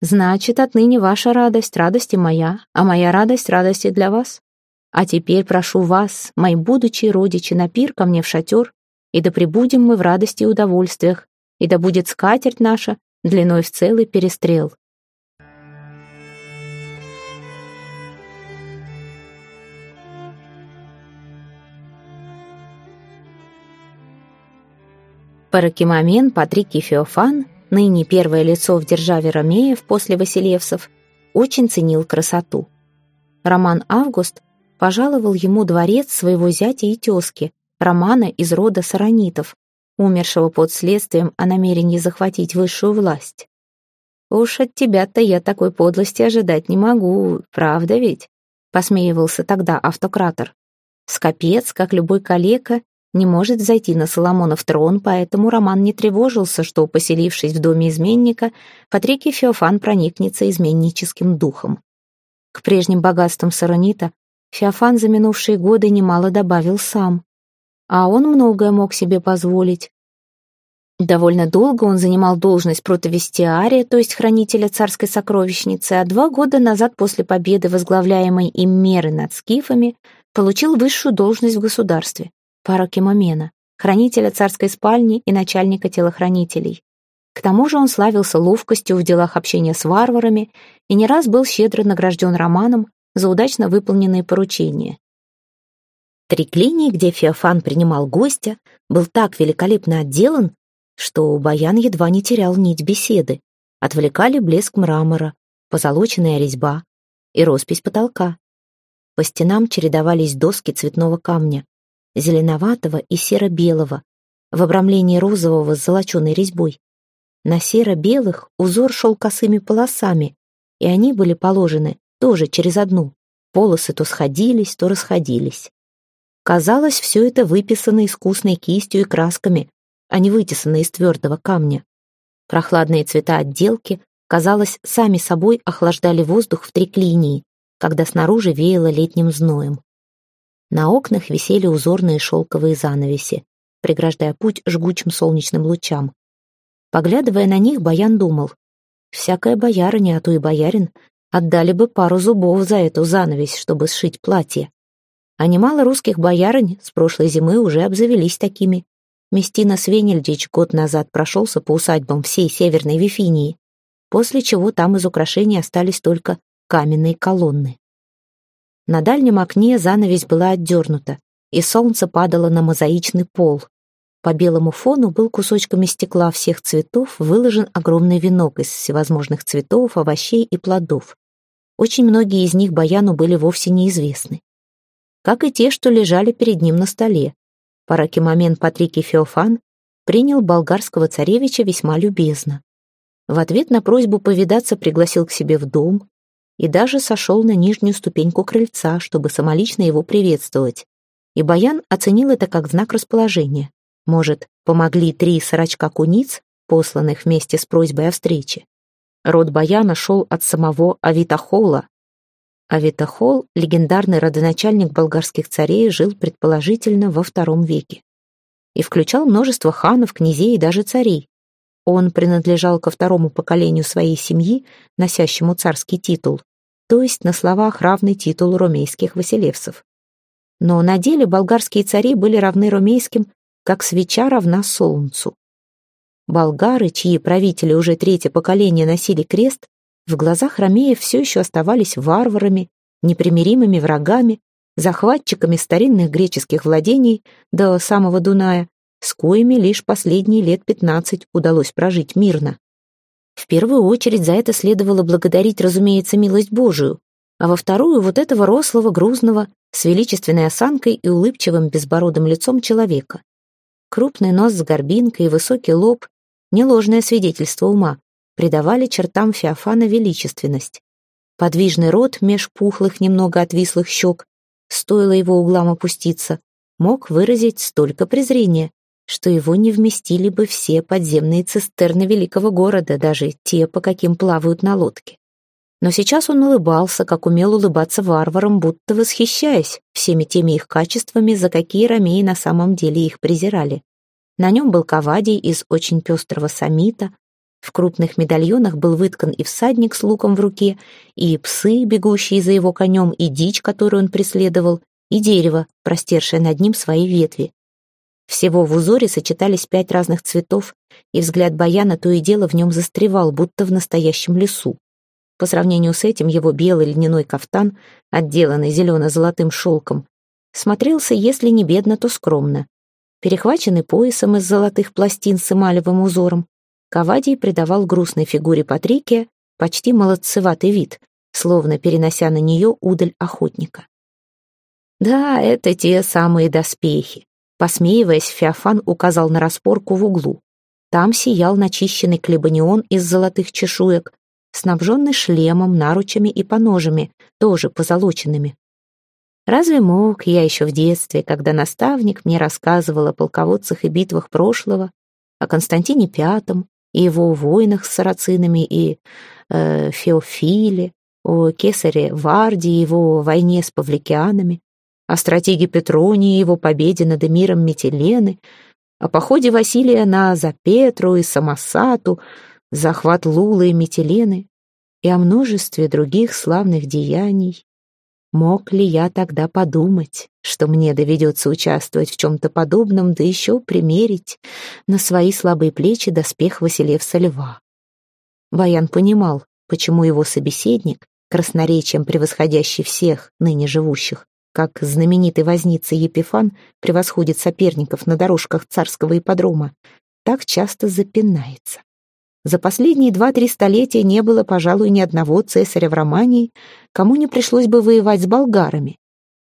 «Значит, отныне ваша радость — радость и моя, а моя радость — радость и для вас. А теперь прошу вас, мои будущие родичи, на пир ко мне в шатер, и да пребудем мы в радости и удовольствиях, и да будет скатерть наша длиной в целый перестрел. Паракимамен Патрик и Феофан, ныне первое лицо в державе Ромеев после Василевсов, очень ценил красоту. Роман Август пожаловал ему дворец своего зятя и тезки, Романа из рода Саронитов, умершего под следствием о намерении захватить высшую власть. «Уж от тебя-то я такой подлости ожидать не могу, правда ведь?» — посмеивался тогда автократор. Скопец, как любой калека, не может зайти на Соломонов трон, поэтому Роман не тревожился, что, поселившись в доме изменника, Патрикий Феофан проникнется изменническим духом. К прежним богатствам Саронита Феофан за минувшие годы немало добавил сам. А он многое мог себе позволить. Довольно долго он занимал должность протовестиария, то есть хранителя царской сокровищницы, а два года назад после победы возглавляемой им меры над скифами получил высшую должность в государстве – паракимомена, хранителя царской спальни и начальника телохранителей. К тому же он славился ловкостью в делах общения с варварами и не раз был щедро награжден романом за удачно выполненные поручения. Триклиний, где Феофан принимал гостя, был так великолепно отделан, что Баян едва не терял нить беседы. Отвлекали блеск мрамора, позолоченная резьба и роспись потолка. По стенам чередовались доски цветного камня, зеленоватого и серо-белого, в обрамлении розового с золоченой резьбой. На серо-белых узор шел косыми полосами, и они были положены тоже через одну. Полосы то сходились, то расходились. Казалось, все это выписано искусной кистью и красками, а вытесаны из твердого камня. Прохладные цвета отделки, казалось, сами собой охлаждали воздух в триклинии, когда снаружи веяло летним зноем. На окнах висели узорные шелковые занавеси, преграждая путь жгучим солнечным лучам. Поглядывая на них, Баян думал, всякая боярыня, а то и боярин, отдали бы пару зубов за эту занавесь, чтобы сшить платье. А немало русских боярынь с прошлой зимы уже обзавелись такими, Местина Свенельдич год назад прошелся по усадьбам всей Северной Вифинии, после чего там из украшений остались только каменные колонны. На дальнем окне занавесь была отдернута, и солнце падало на мозаичный пол. По белому фону был кусочками стекла всех цветов выложен огромный венок из всевозможных цветов, овощей и плодов. Очень многие из них Баяну были вовсе неизвестны. Как и те, что лежали перед ним на столе. Паракимомен Патрикий Феофан принял болгарского царевича весьма любезно. В ответ на просьбу повидаться пригласил к себе в дом и даже сошел на нижнюю ступеньку крыльца, чтобы самолично его приветствовать. И Баян оценил это как знак расположения. Может, помогли три сорочка-куниц, посланных вместе с просьбой о встрече. Род Баяна шел от самого Авитахола, Авитахол, легендарный родоначальник болгарских царей, жил предположительно во втором веке и включал множество ханов, князей и даже царей. Он принадлежал ко второму поколению своей семьи, носящему царский титул, то есть на словах равный титул ромейских василевсов. Но на деле болгарские цари были равны ромейским, как свеча равна солнцу. Болгары, чьи правители уже третье поколение носили крест, в глазах Ромеев все еще оставались варварами, непримиримыми врагами, захватчиками старинных греческих владений до самого Дуная, с коими лишь последние лет пятнадцать удалось прожить мирно. В первую очередь за это следовало благодарить, разумеется, милость Божию, а во вторую вот этого рослого, грузного, с величественной осанкой и улыбчивым безбородым лицом человека. Крупный нос с горбинкой и высокий лоб — не ложное свидетельство ума, придавали чертам Феофана величественность. Подвижный рот меж пухлых, немного отвислых щек, стоило его углам опуститься, мог выразить столько презрения, что его не вместили бы все подземные цистерны великого города, даже те, по каким плавают на лодке. Но сейчас он улыбался, как умел улыбаться варварам, будто восхищаясь всеми теми их качествами, за какие ромеи на самом деле их презирали. На нем был кавадий из очень пестрого самита, в крупных медальонах был выткан и всадник с луком в руке, и псы, бегущие за его конем, и дичь, которую он преследовал, и дерево, простершее над ним свои ветви. Всего в узоре сочетались пять разных цветов, и взгляд Баяна то и дело в нем застревал, будто в настоящем лесу. По сравнению с этим его белый льняной кафтан, отделанный зелено-золотым шелком, смотрелся, если не бедно, то скромно. Перехваченный поясом из золотых пластин с эмалевым узором, Кавадий придавал грустной фигуре Патрикия почти молодцеватый вид, словно перенося на нее удаль охотника. Да, это те самые доспехи. Посмеиваясь, Феофан указал на распорку в углу. Там сиял начищенный клебанион из золотых чешуек, снабженный шлемом, наручами и поножами, тоже позолоченными. Разве мог я еще в детстве, когда наставник мне рассказывал о полководцах и битвах прошлого, о Константине Пятом и его войнах с сарацинами и э, Феофиле, о кесаре Варде и его войне с павликианами, о стратеге Петронии и его победе над эмиром Метелены, о походе Василия на Запетру и Самосату, захват Лулы и Метелены и о множестве других славных деяний, Мог ли я тогда подумать, что мне доведется участвовать в чем-то подобном, да еще примерить на свои слабые плечи доспех Василевса Льва? Баян понимал, почему его собеседник, красноречием превосходящий всех ныне живущих, как знаменитый возница Епифан превосходит соперников на дорожках царского ипподрома, так часто запинается. За последние два-три столетия не было, пожалуй, ни одного цесаря в Романии, кому не пришлось бы воевать с болгарами.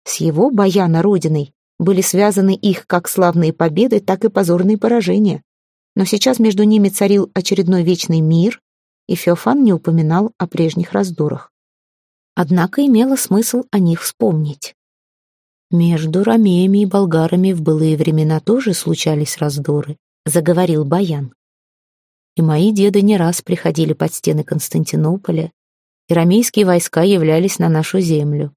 С его Баяна родиной были связаны их как славные победы, так и позорные поражения. Но сейчас между ними царил очередной вечный мир, и Феофан не упоминал о прежних раздорах. Однако имело смысл о них вспомнить. «Между ромеями и болгарами в былые времена тоже случались раздоры», — заговорил Баян и мои деды не раз приходили под стены Константинополя, и ромейские войска являлись на нашу землю.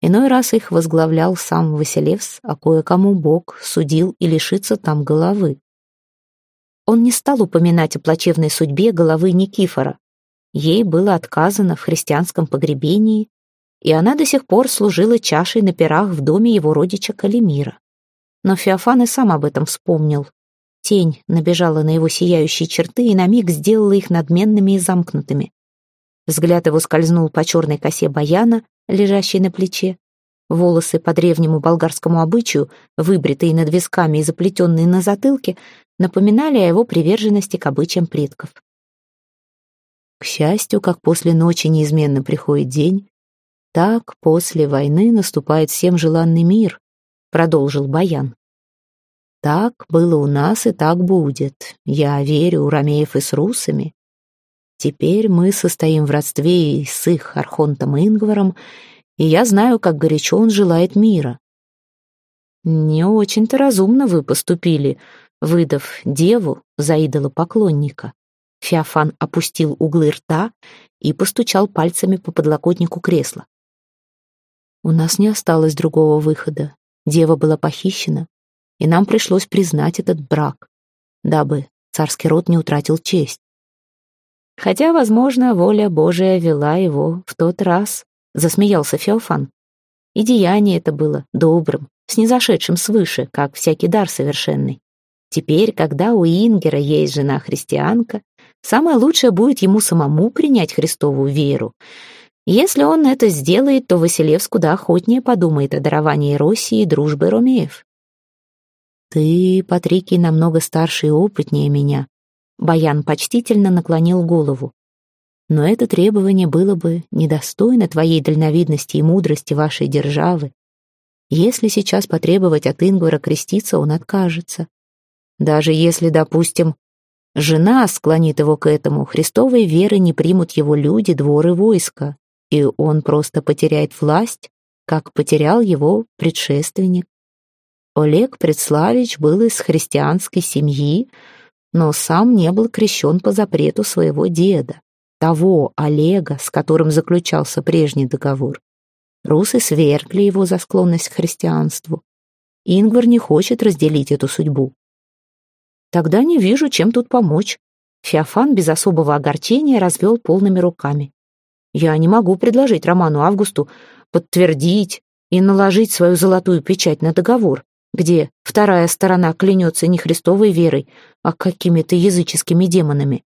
Иной раз их возглавлял сам Василевс, а кое-кому Бог судил и лишиться там головы. Он не стал упоминать о плачевной судьбе головы Никифора. Ей было отказано в христианском погребении, и она до сих пор служила чашей на пирах в доме его родича Калимира. Но Феофан и сам об этом вспомнил. Тень набежала на его сияющие черты и на миг сделала их надменными и замкнутыми. Взгляд его скользнул по черной косе баяна, лежащей на плече. Волосы по древнему болгарскому обычаю, выбритые над висками и заплетенные на затылке, напоминали о его приверженности к обычаям предков. К счастью, как после ночи неизменно приходит день, так после войны наступает всем желанный мир, продолжил Баян. Так было у нас и так будет. Я верю у ромеев и с русами. Теперь мы состоим в родстве и с их Архонтом Ингваром, и я знаю, как горячо он желает мира. Не очень-то разумно вы поступили, выдав деву за идолопоклонника. Феофан опустил углы рта и постучал пальцами по подлокотнику кресла. У нас не осталось другого выхода. Дева была похищена, и нам пришлось признать этот брак, дабы царский род не утратил честь. Хотя, возможно, воля Божия вела его в тот раз, засмеялся Феофан. И деяние это было добрым, снизошедшим свыше, как всякий дар совершенный. Теперь, когда у Ингера есть жена-христианка, самое лучшее будет ему самому принять Христову веру. Если он это сделает, то Василевс куда охотнее подумает о даровании России и дружбы Ромеев. «Ты, Патрикий, намного старше и опытнее меня». Баян почтительно наклонил голову. «Но это требование было бы недостойно твоей дальновидности и мудрости вашей державы. Если сейчас потребовать от Ингвара креститься, он откажется. Даже если, допустим, жена склонит его к этому, христовой веры не примут его люди, дворы войска, и он просто потеряет власть, как потерял его предшественник. Олег Предславич был из христианской семьи, но сам не был крещен по запрету своего деда, того Олега, с которым заключался прежний договор. Русы свергли его за склонность к христианству. Ингвар не хочет разделить эту судьбу. Тогда не вижу, чем тут помочь. Феофан без особого огорчения развел полными руками. Я не могу предложить Роману Августу подтвердить и наложить свою золотую печать на договор где вторая сторона клянется не Христовой верой, а какими-то языческими демонами.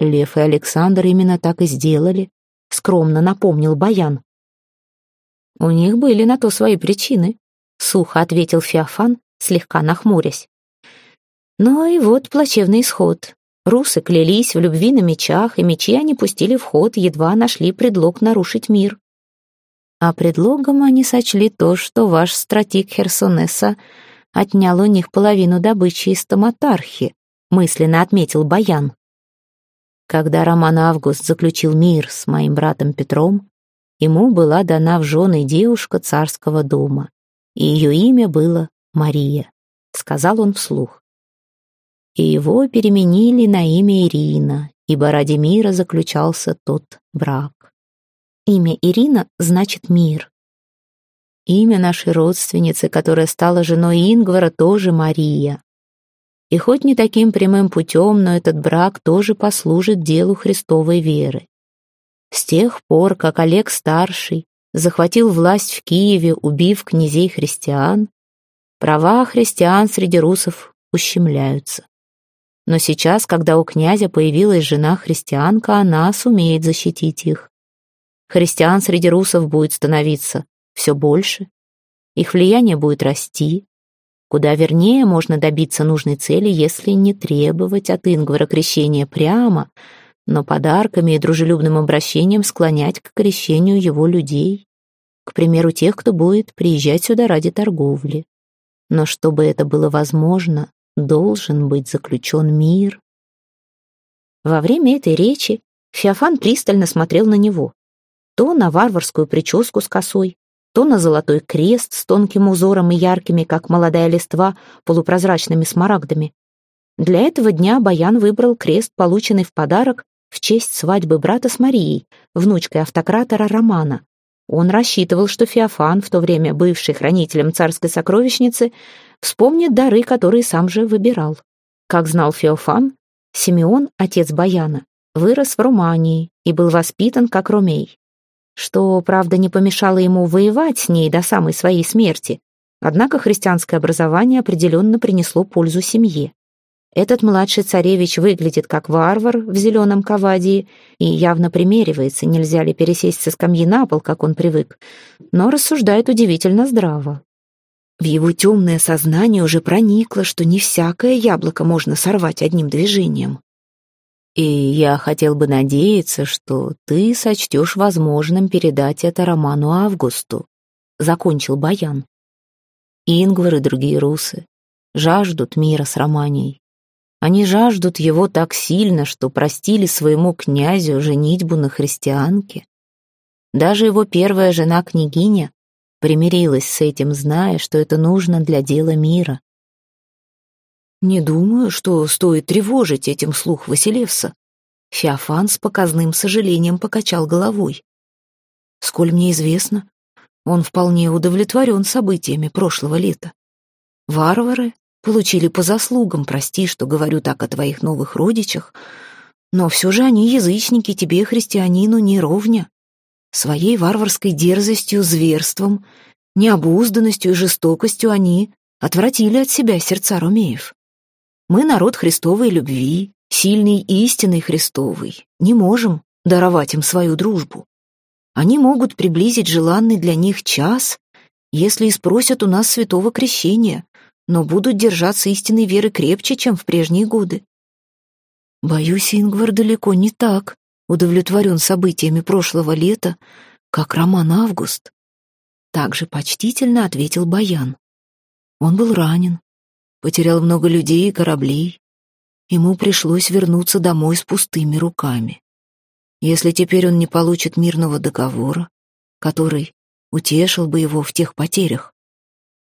Лев и Александр именно так и сделали, скромно напомнил Баян. У них были на то свои причины, сухо ответил Феофан, слегка нахмурясь. Но и вот плачевный исход. Русы клялись в любви на мечах, и мечи они пустили в ход, едва нашли предлог нарушить мир. А предлогом они сочли то, что ваш стратик Херсонеса отнял у них половину добычи из томатархи, мысленно отметил Баян. Когда Роман Август заключил мир с моим братом Петром, ему была дана в жены девушка царского дома, и ее имя было Мария, сказал он вслух. И его переменили на имя Ирина, ибо ради мира заключался тот брак. Имя Ирина значит «мир». Имя нашей родственницы, которая стала женой Ингвара, тоже Мария. И хоть не таким прямым путем, но этот брак тоже послужит делу Христовой веры. С тех пор, как Олег Старший захватил власть в Киеве, убив князей христиан, права христиан среди русов ущемляются. Но сейчас, когда у князя появилась жена-христианка, она сумеет защитить их. Христиан среди русов будет становиться все больше, их влияние будет расти. Куда вернее можно добиться нужной цели, если не требовать от Ингвара крещения прямо, но подарками и дружелюбным обращением склонять к крещению его людей, к примеру, тех, кто будет приезжать сюда ради торговли. Но чтобы это было возможно, должен быть заключен мир. Во время этой речи Феофан пристально смотрел на него то на варварскую прическу с косой, то на золотой крест с тонким узором и яркими, как молодая листва, полупрозрачными смарагдами. Для этого дня Баян выбрал крест, полученный в подарок в честь свадьбы брата с Марией, внучкой автократора Романа. Он рассчитывал, что Феофан, в то время бывший хранителем царской сокровищницы, вспомнит дары, которые сам же выбирал. Как знал Феофан, Симеон, отец Баяна, вырос в Румании и был воспитан как ромей что, правда, не помешало ему воевать с ней до самой своей смерти. Однако христианское образование определенно принесло пользу семье. Этот младший царевич выглядит как варвар в зеленом кавадии и явно примеривается, нельзя ли пересесть со скамьи на пол, как он привык, но рассуждает удивительно здраво. В его темное сознание уже проникло, что не всякое яблоко можно сорвать одним движением. И я хотел бы надеяться, что ты сочтешь возможным передать это Роману Августу», — закончил Баян. Ингвар и другие русы жаждут мира с Романией. Они жаждут его так сильно, что простили своему князю женитьбу на христианке. Даже его первая жена-княгиня примирилась с этим, зная, что это нужно для дела мира. Не думаю, что стоит тревожить этим слух Василевса. Феофан с показным сожалением покачал головой. Сколь мне известно, он вполне удовлетворен событиями прошлого лета. Варвары получили по заслугам, прости, что говорю так о твоих новых родичах, но все же они язычники, тебе, христианину, не ровня. Своей варварской дерзостью, зверством, необузданностью и жестокостью они отвратили от себя сердца румеев. Мы народ Христовой любви, сильный истинной Христовой. Не можем даровать им свою дружбу. Они могут приблизить желанный для них час, если и спросят у нас святого крещения, но будут держаться истинной веры крепче, чем в прежние годы. Боюсь, Ингвар далеко не так удовлетворен событиями прошлого лета, как Роман Август. Также почтительно ответил Баян. Он был ранен, потерял много людей и кораблей. Ему пришлось вернуться домой с пустыми руками. Если теперь он не получит мирного договора, который утешил бы его в тех потерях,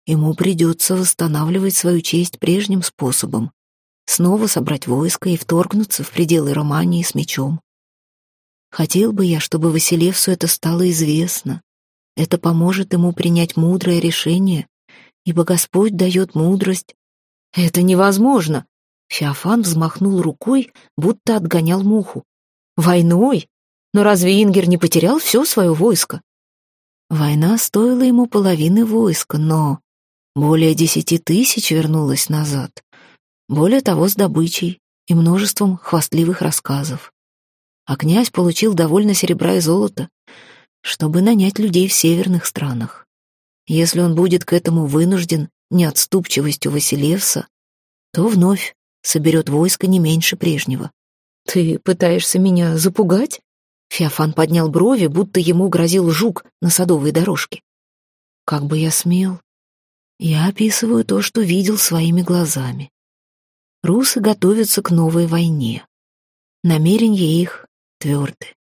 ему придется восстанавливать свою честь прежним способом, снова собрать войско и вторгнуться в пределы Романии с мечом. Хотел бы я, чтобы Василевсу это стало известно. Это поможет ему принять мудрое решение, ибо Господь дает мудрость «Это невозможно!» Феофан взмахнул рукой, будто отгонял муху. «Войной? Но разве Ингер не потерял все свое войско?» Война стоила ему половины войска, но более десяти тысяч вернулось назад. Более того, с добычей и множеством хвастливых рассказов. А князь получил довольно серебра и золота, чтобы нанять людей в северных странах. Если он будет к этому вынужден, неотступчивостью Василевса, то вновь соберет войско не меньше прежнего. «Ты пытаешься меня запугать?» Феофан поднял брови, будто ему грозил жук на садовой дорожке. Как бы я смел? Я описываю то, что видел своими глазами. Русы готовятся к новой войне. Намерения их тверды.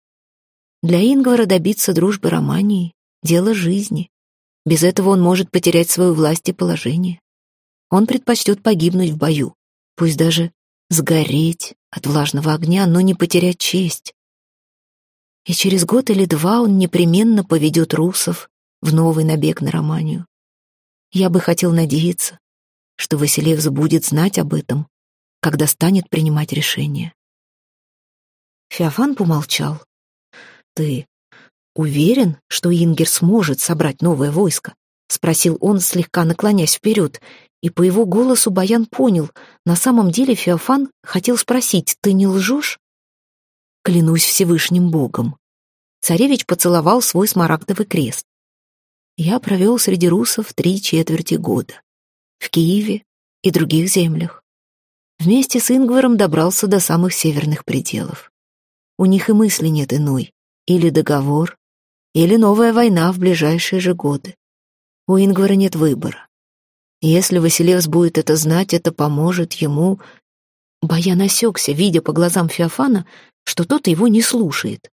Для Ингвара добиться дружбы Романии — дело жизни. Без этого он может потерять свою власть и положение. Он предпочтет погибнуть в бою, пусть даже сгореть от влажного огня, но не потерять честь. И через год или два он непременно поведет русов в новый набег на Романию. Я бы хотел надеяться, что Василевс будет знать об этом, когда станет принимать решение. Феофан помолчал. «Ты уверен, что Ингер сможет собрать новое войско?» — спросил он, слегка наклонясь вперед, и по его голосу Баян понял, на самом деле Феофан хотел спросить, «Ты не лжешь?» «Клянусь Всевышним Богом». Царевич поцеловал свой смарагдовый крест. Я провел среди русов три четверти года. В Киеве и других землях. Вместе с Ингваром добрался до самых северных пределов. У них и мысли нет иной. Или договор, или новая война в ближайшие же годы. У Ингвара нет выбора. Если Василевс будет это знать, это поможет ему... Баян осекся, видя по глазам Феофана, что тот его не слушает.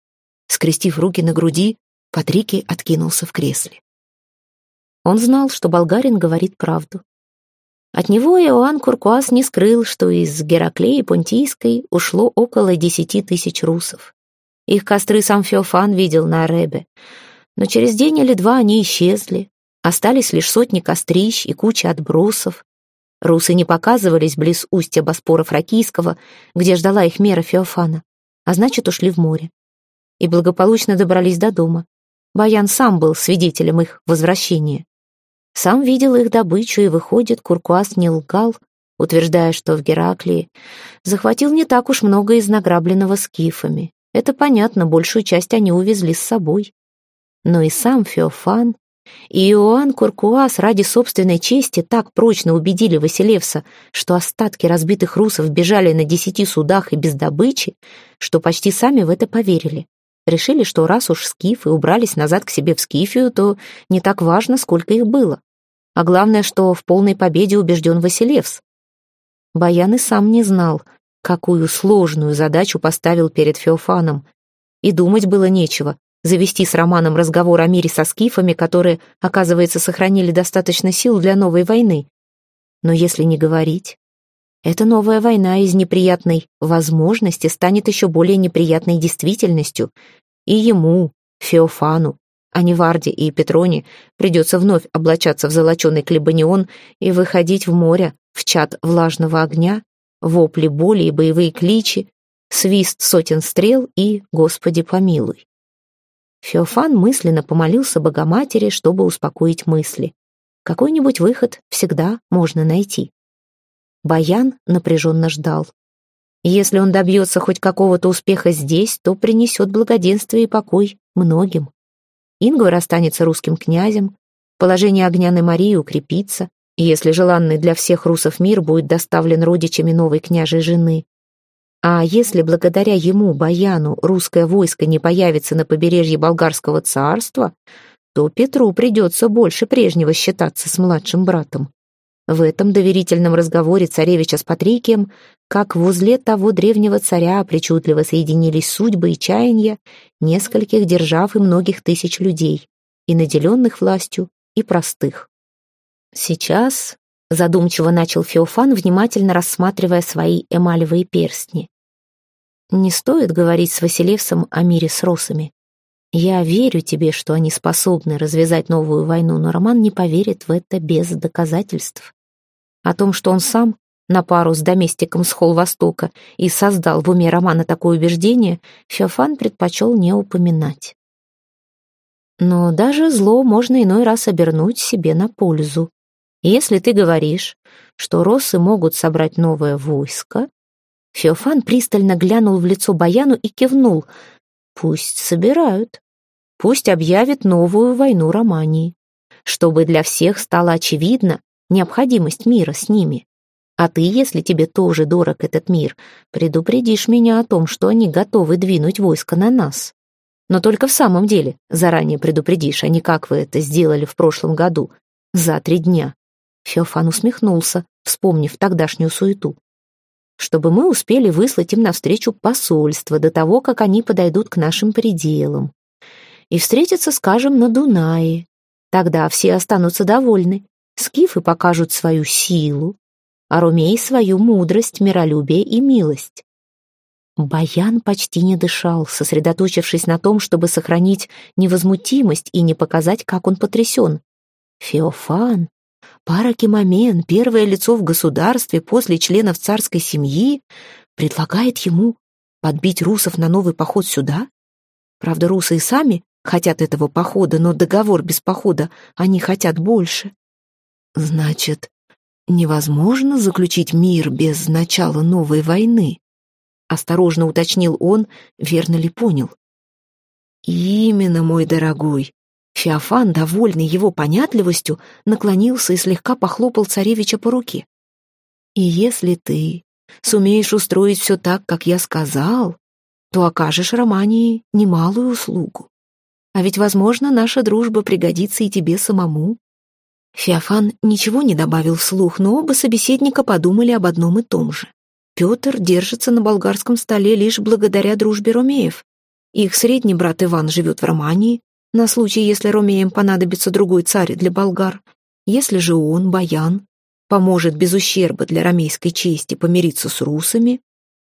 Скрестив руки на груди, Патрикий откинулся в кресле. Он знал, что болгарин говорит правду. От него Иоанн Куркуас не скрыл, что из Гераклеи Понтийской ушло около десяти тысяч русов. Их костры сам Феофан видел на Аребе. Но через день или два они исчезли. Остались лишь сотни кострищ и куча отбросов. Русы не показывались близ устья Боспора Фракийского, где ждала их мера Феофана, а значит, ушли в море. И благополучно добрались до дома. Баян сам был свидетелем их возвращения. Сам видел их добычу, и, выходит, Куркуас не лгал, утверждая, что в Гераклии захватил не так уж много из награбленного скифами. Это понятно, большую часть они увезли с собой. Но и сам Феофан, и Иоанн Куркуас ради собственной чести так прочно убедили Василевса, что остатки разбитых русов бежали на десяти судах и без добычи, что почти сами в это поверили. Решили, что раз уж скифы убрались назад к себе в Скифию, то не так важно, сколько их было. А главное, что в полной победе убежден Василевс. Баян и сам не знал, какую сложную задачу поставил перед Феофаном. И думать было нечего, завести с Романом разговор о мире со скифами, которые, оказывается, сохранили достаточно сил для новой войны. Но если не говорить, эта новая война из неприятной возможности станет еще более неприятной действительностью. И ему, Феофану, а не Варде и Петроне, придется вновь облачаться в золоченый клебанион и выходить в море, в чат влажного огня, вопли боли и боевые кличи, свист сотен стрел и «Господи помилуй». Феофан мысленно помолился Богоматери, чтобы успокоить мысли. Какой-нибудь выход всегда можно найти. Баян напряженно ждал. Если он добьется хоть какого-то успеха здесь, то принесет благоденствие и покой многим. Ингвар останется русским князем, положение Огняной Марии укрепится, если желанный для всех русов мир будет доставлен родичами новой княжей жены. А если благодаря ему, Баяну, русское войско не появится на побережье Болгарского царства, то Петру придется больше прежнего считаться с младшим братом. В этом доверительном разговоре царевича с Патрикием, как возле того древнего царя причудливо соединились судьбы и чаяния нескольких держав и многих тысяч людей, и наделенных властью, и простых. Сейчас задумчиво начал Феофан, внимательно рассматривая свои эмалевые перстни. Не стоит говорить с Василевсом о мире с росами. Я верю тебе, что они способны развязать новую войну, но Роман не поверит в это без доказательств. О том, что он сам на пару с доместиком с Холл-Востока и создал в уме Романа такое убеждение, Феофан предпочел не упоминать. Но даже зло можно иной раз обернуть себе на пользу. Если ты говоришь, что росы могут собрать новое войско, Феофан пристально глянул в лицо Баяну и кивнул. Пусть собирают. Пусть объявят новую войну Романии. Чтобы для всех стало очевидно, необходимость мира с ними. А ты, если тебе тоже дорог этот мир, предупредишь меня о том, что они готовы двинуть войско на нас. Но только в самом деле заранее предупредишь, а не как вы это сделали в прошлом году, за три дня. Феофан усмехнулся, вспомнив тогдашнюю суету. Чтобы мы успели выслать им навстречу посольство до того, как они подойдут к нашим пределам. И встретиться, скажем, на Дунае. Тогда все останутся довольны. Скифы покажут свою силу, а Румей — свою мудрость, миролюбие и милость. Баян почти не дышал, сосредоточившись на том, чтобы сохранить невозмутимость и не показать, как он потрясен. Феофан, Паракимамен, первое лицо в государстве после членов царской семьи, предлагает ему подбить русов на новый поход сюда? Правда, русы и сами хотят этого похода, но договор без похода они хотят больше. Значит, невозможно заключить мир без начала новой войны? Осторожно уточнил он, верно ли понял. «Именно, мой дорогой». Феофан, довольный его понятливостью, наклонился и слегка похлопал царевича по руке. «И если ты сумеешь устроить все так, как я сказал, то окажешь Романии немалую услугу. А ведь, возможно, наша дружба пригодится и тебе самому». Феофан ничего не добавил вслух, но оба собеседника подумали об одном и том же. Петр держится на болгарском столе лишь благодаря дружбе Ромеев. Их средний брат Иван живет в Романии, на случай, если Ромеям понадобится другой царь для болгар. Если же он, Баян, поможет без ущерба для ромейской чести помириться с русами,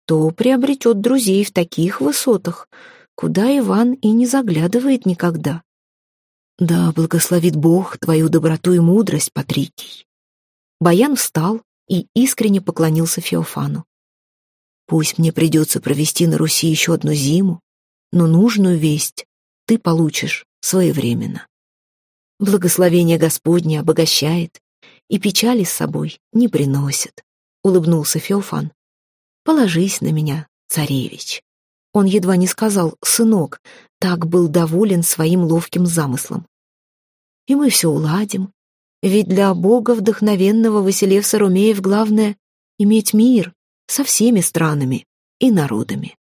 то приобретет друзей в таких высотах, куда Иван и не заглядывает никогда. Да благословит Бог твою доброту и мудрость, Патрикий. Баян встал и искренне поклонился Феофану. Пусть мне придется провести на Руси еще одну зиму, но нужную весть ты получишь своевременно. Благословение Господне обогащает и печали с собой не приносит, улыбнулся Феофан. Положись на меня, царевич. Он едва не сказал «сынок», так был доволен своим ловким замыслом. И мы все уладим, ведь для Бога вдохновенного Василевса Румеев главное — иметь мир, со всеми странами и народами.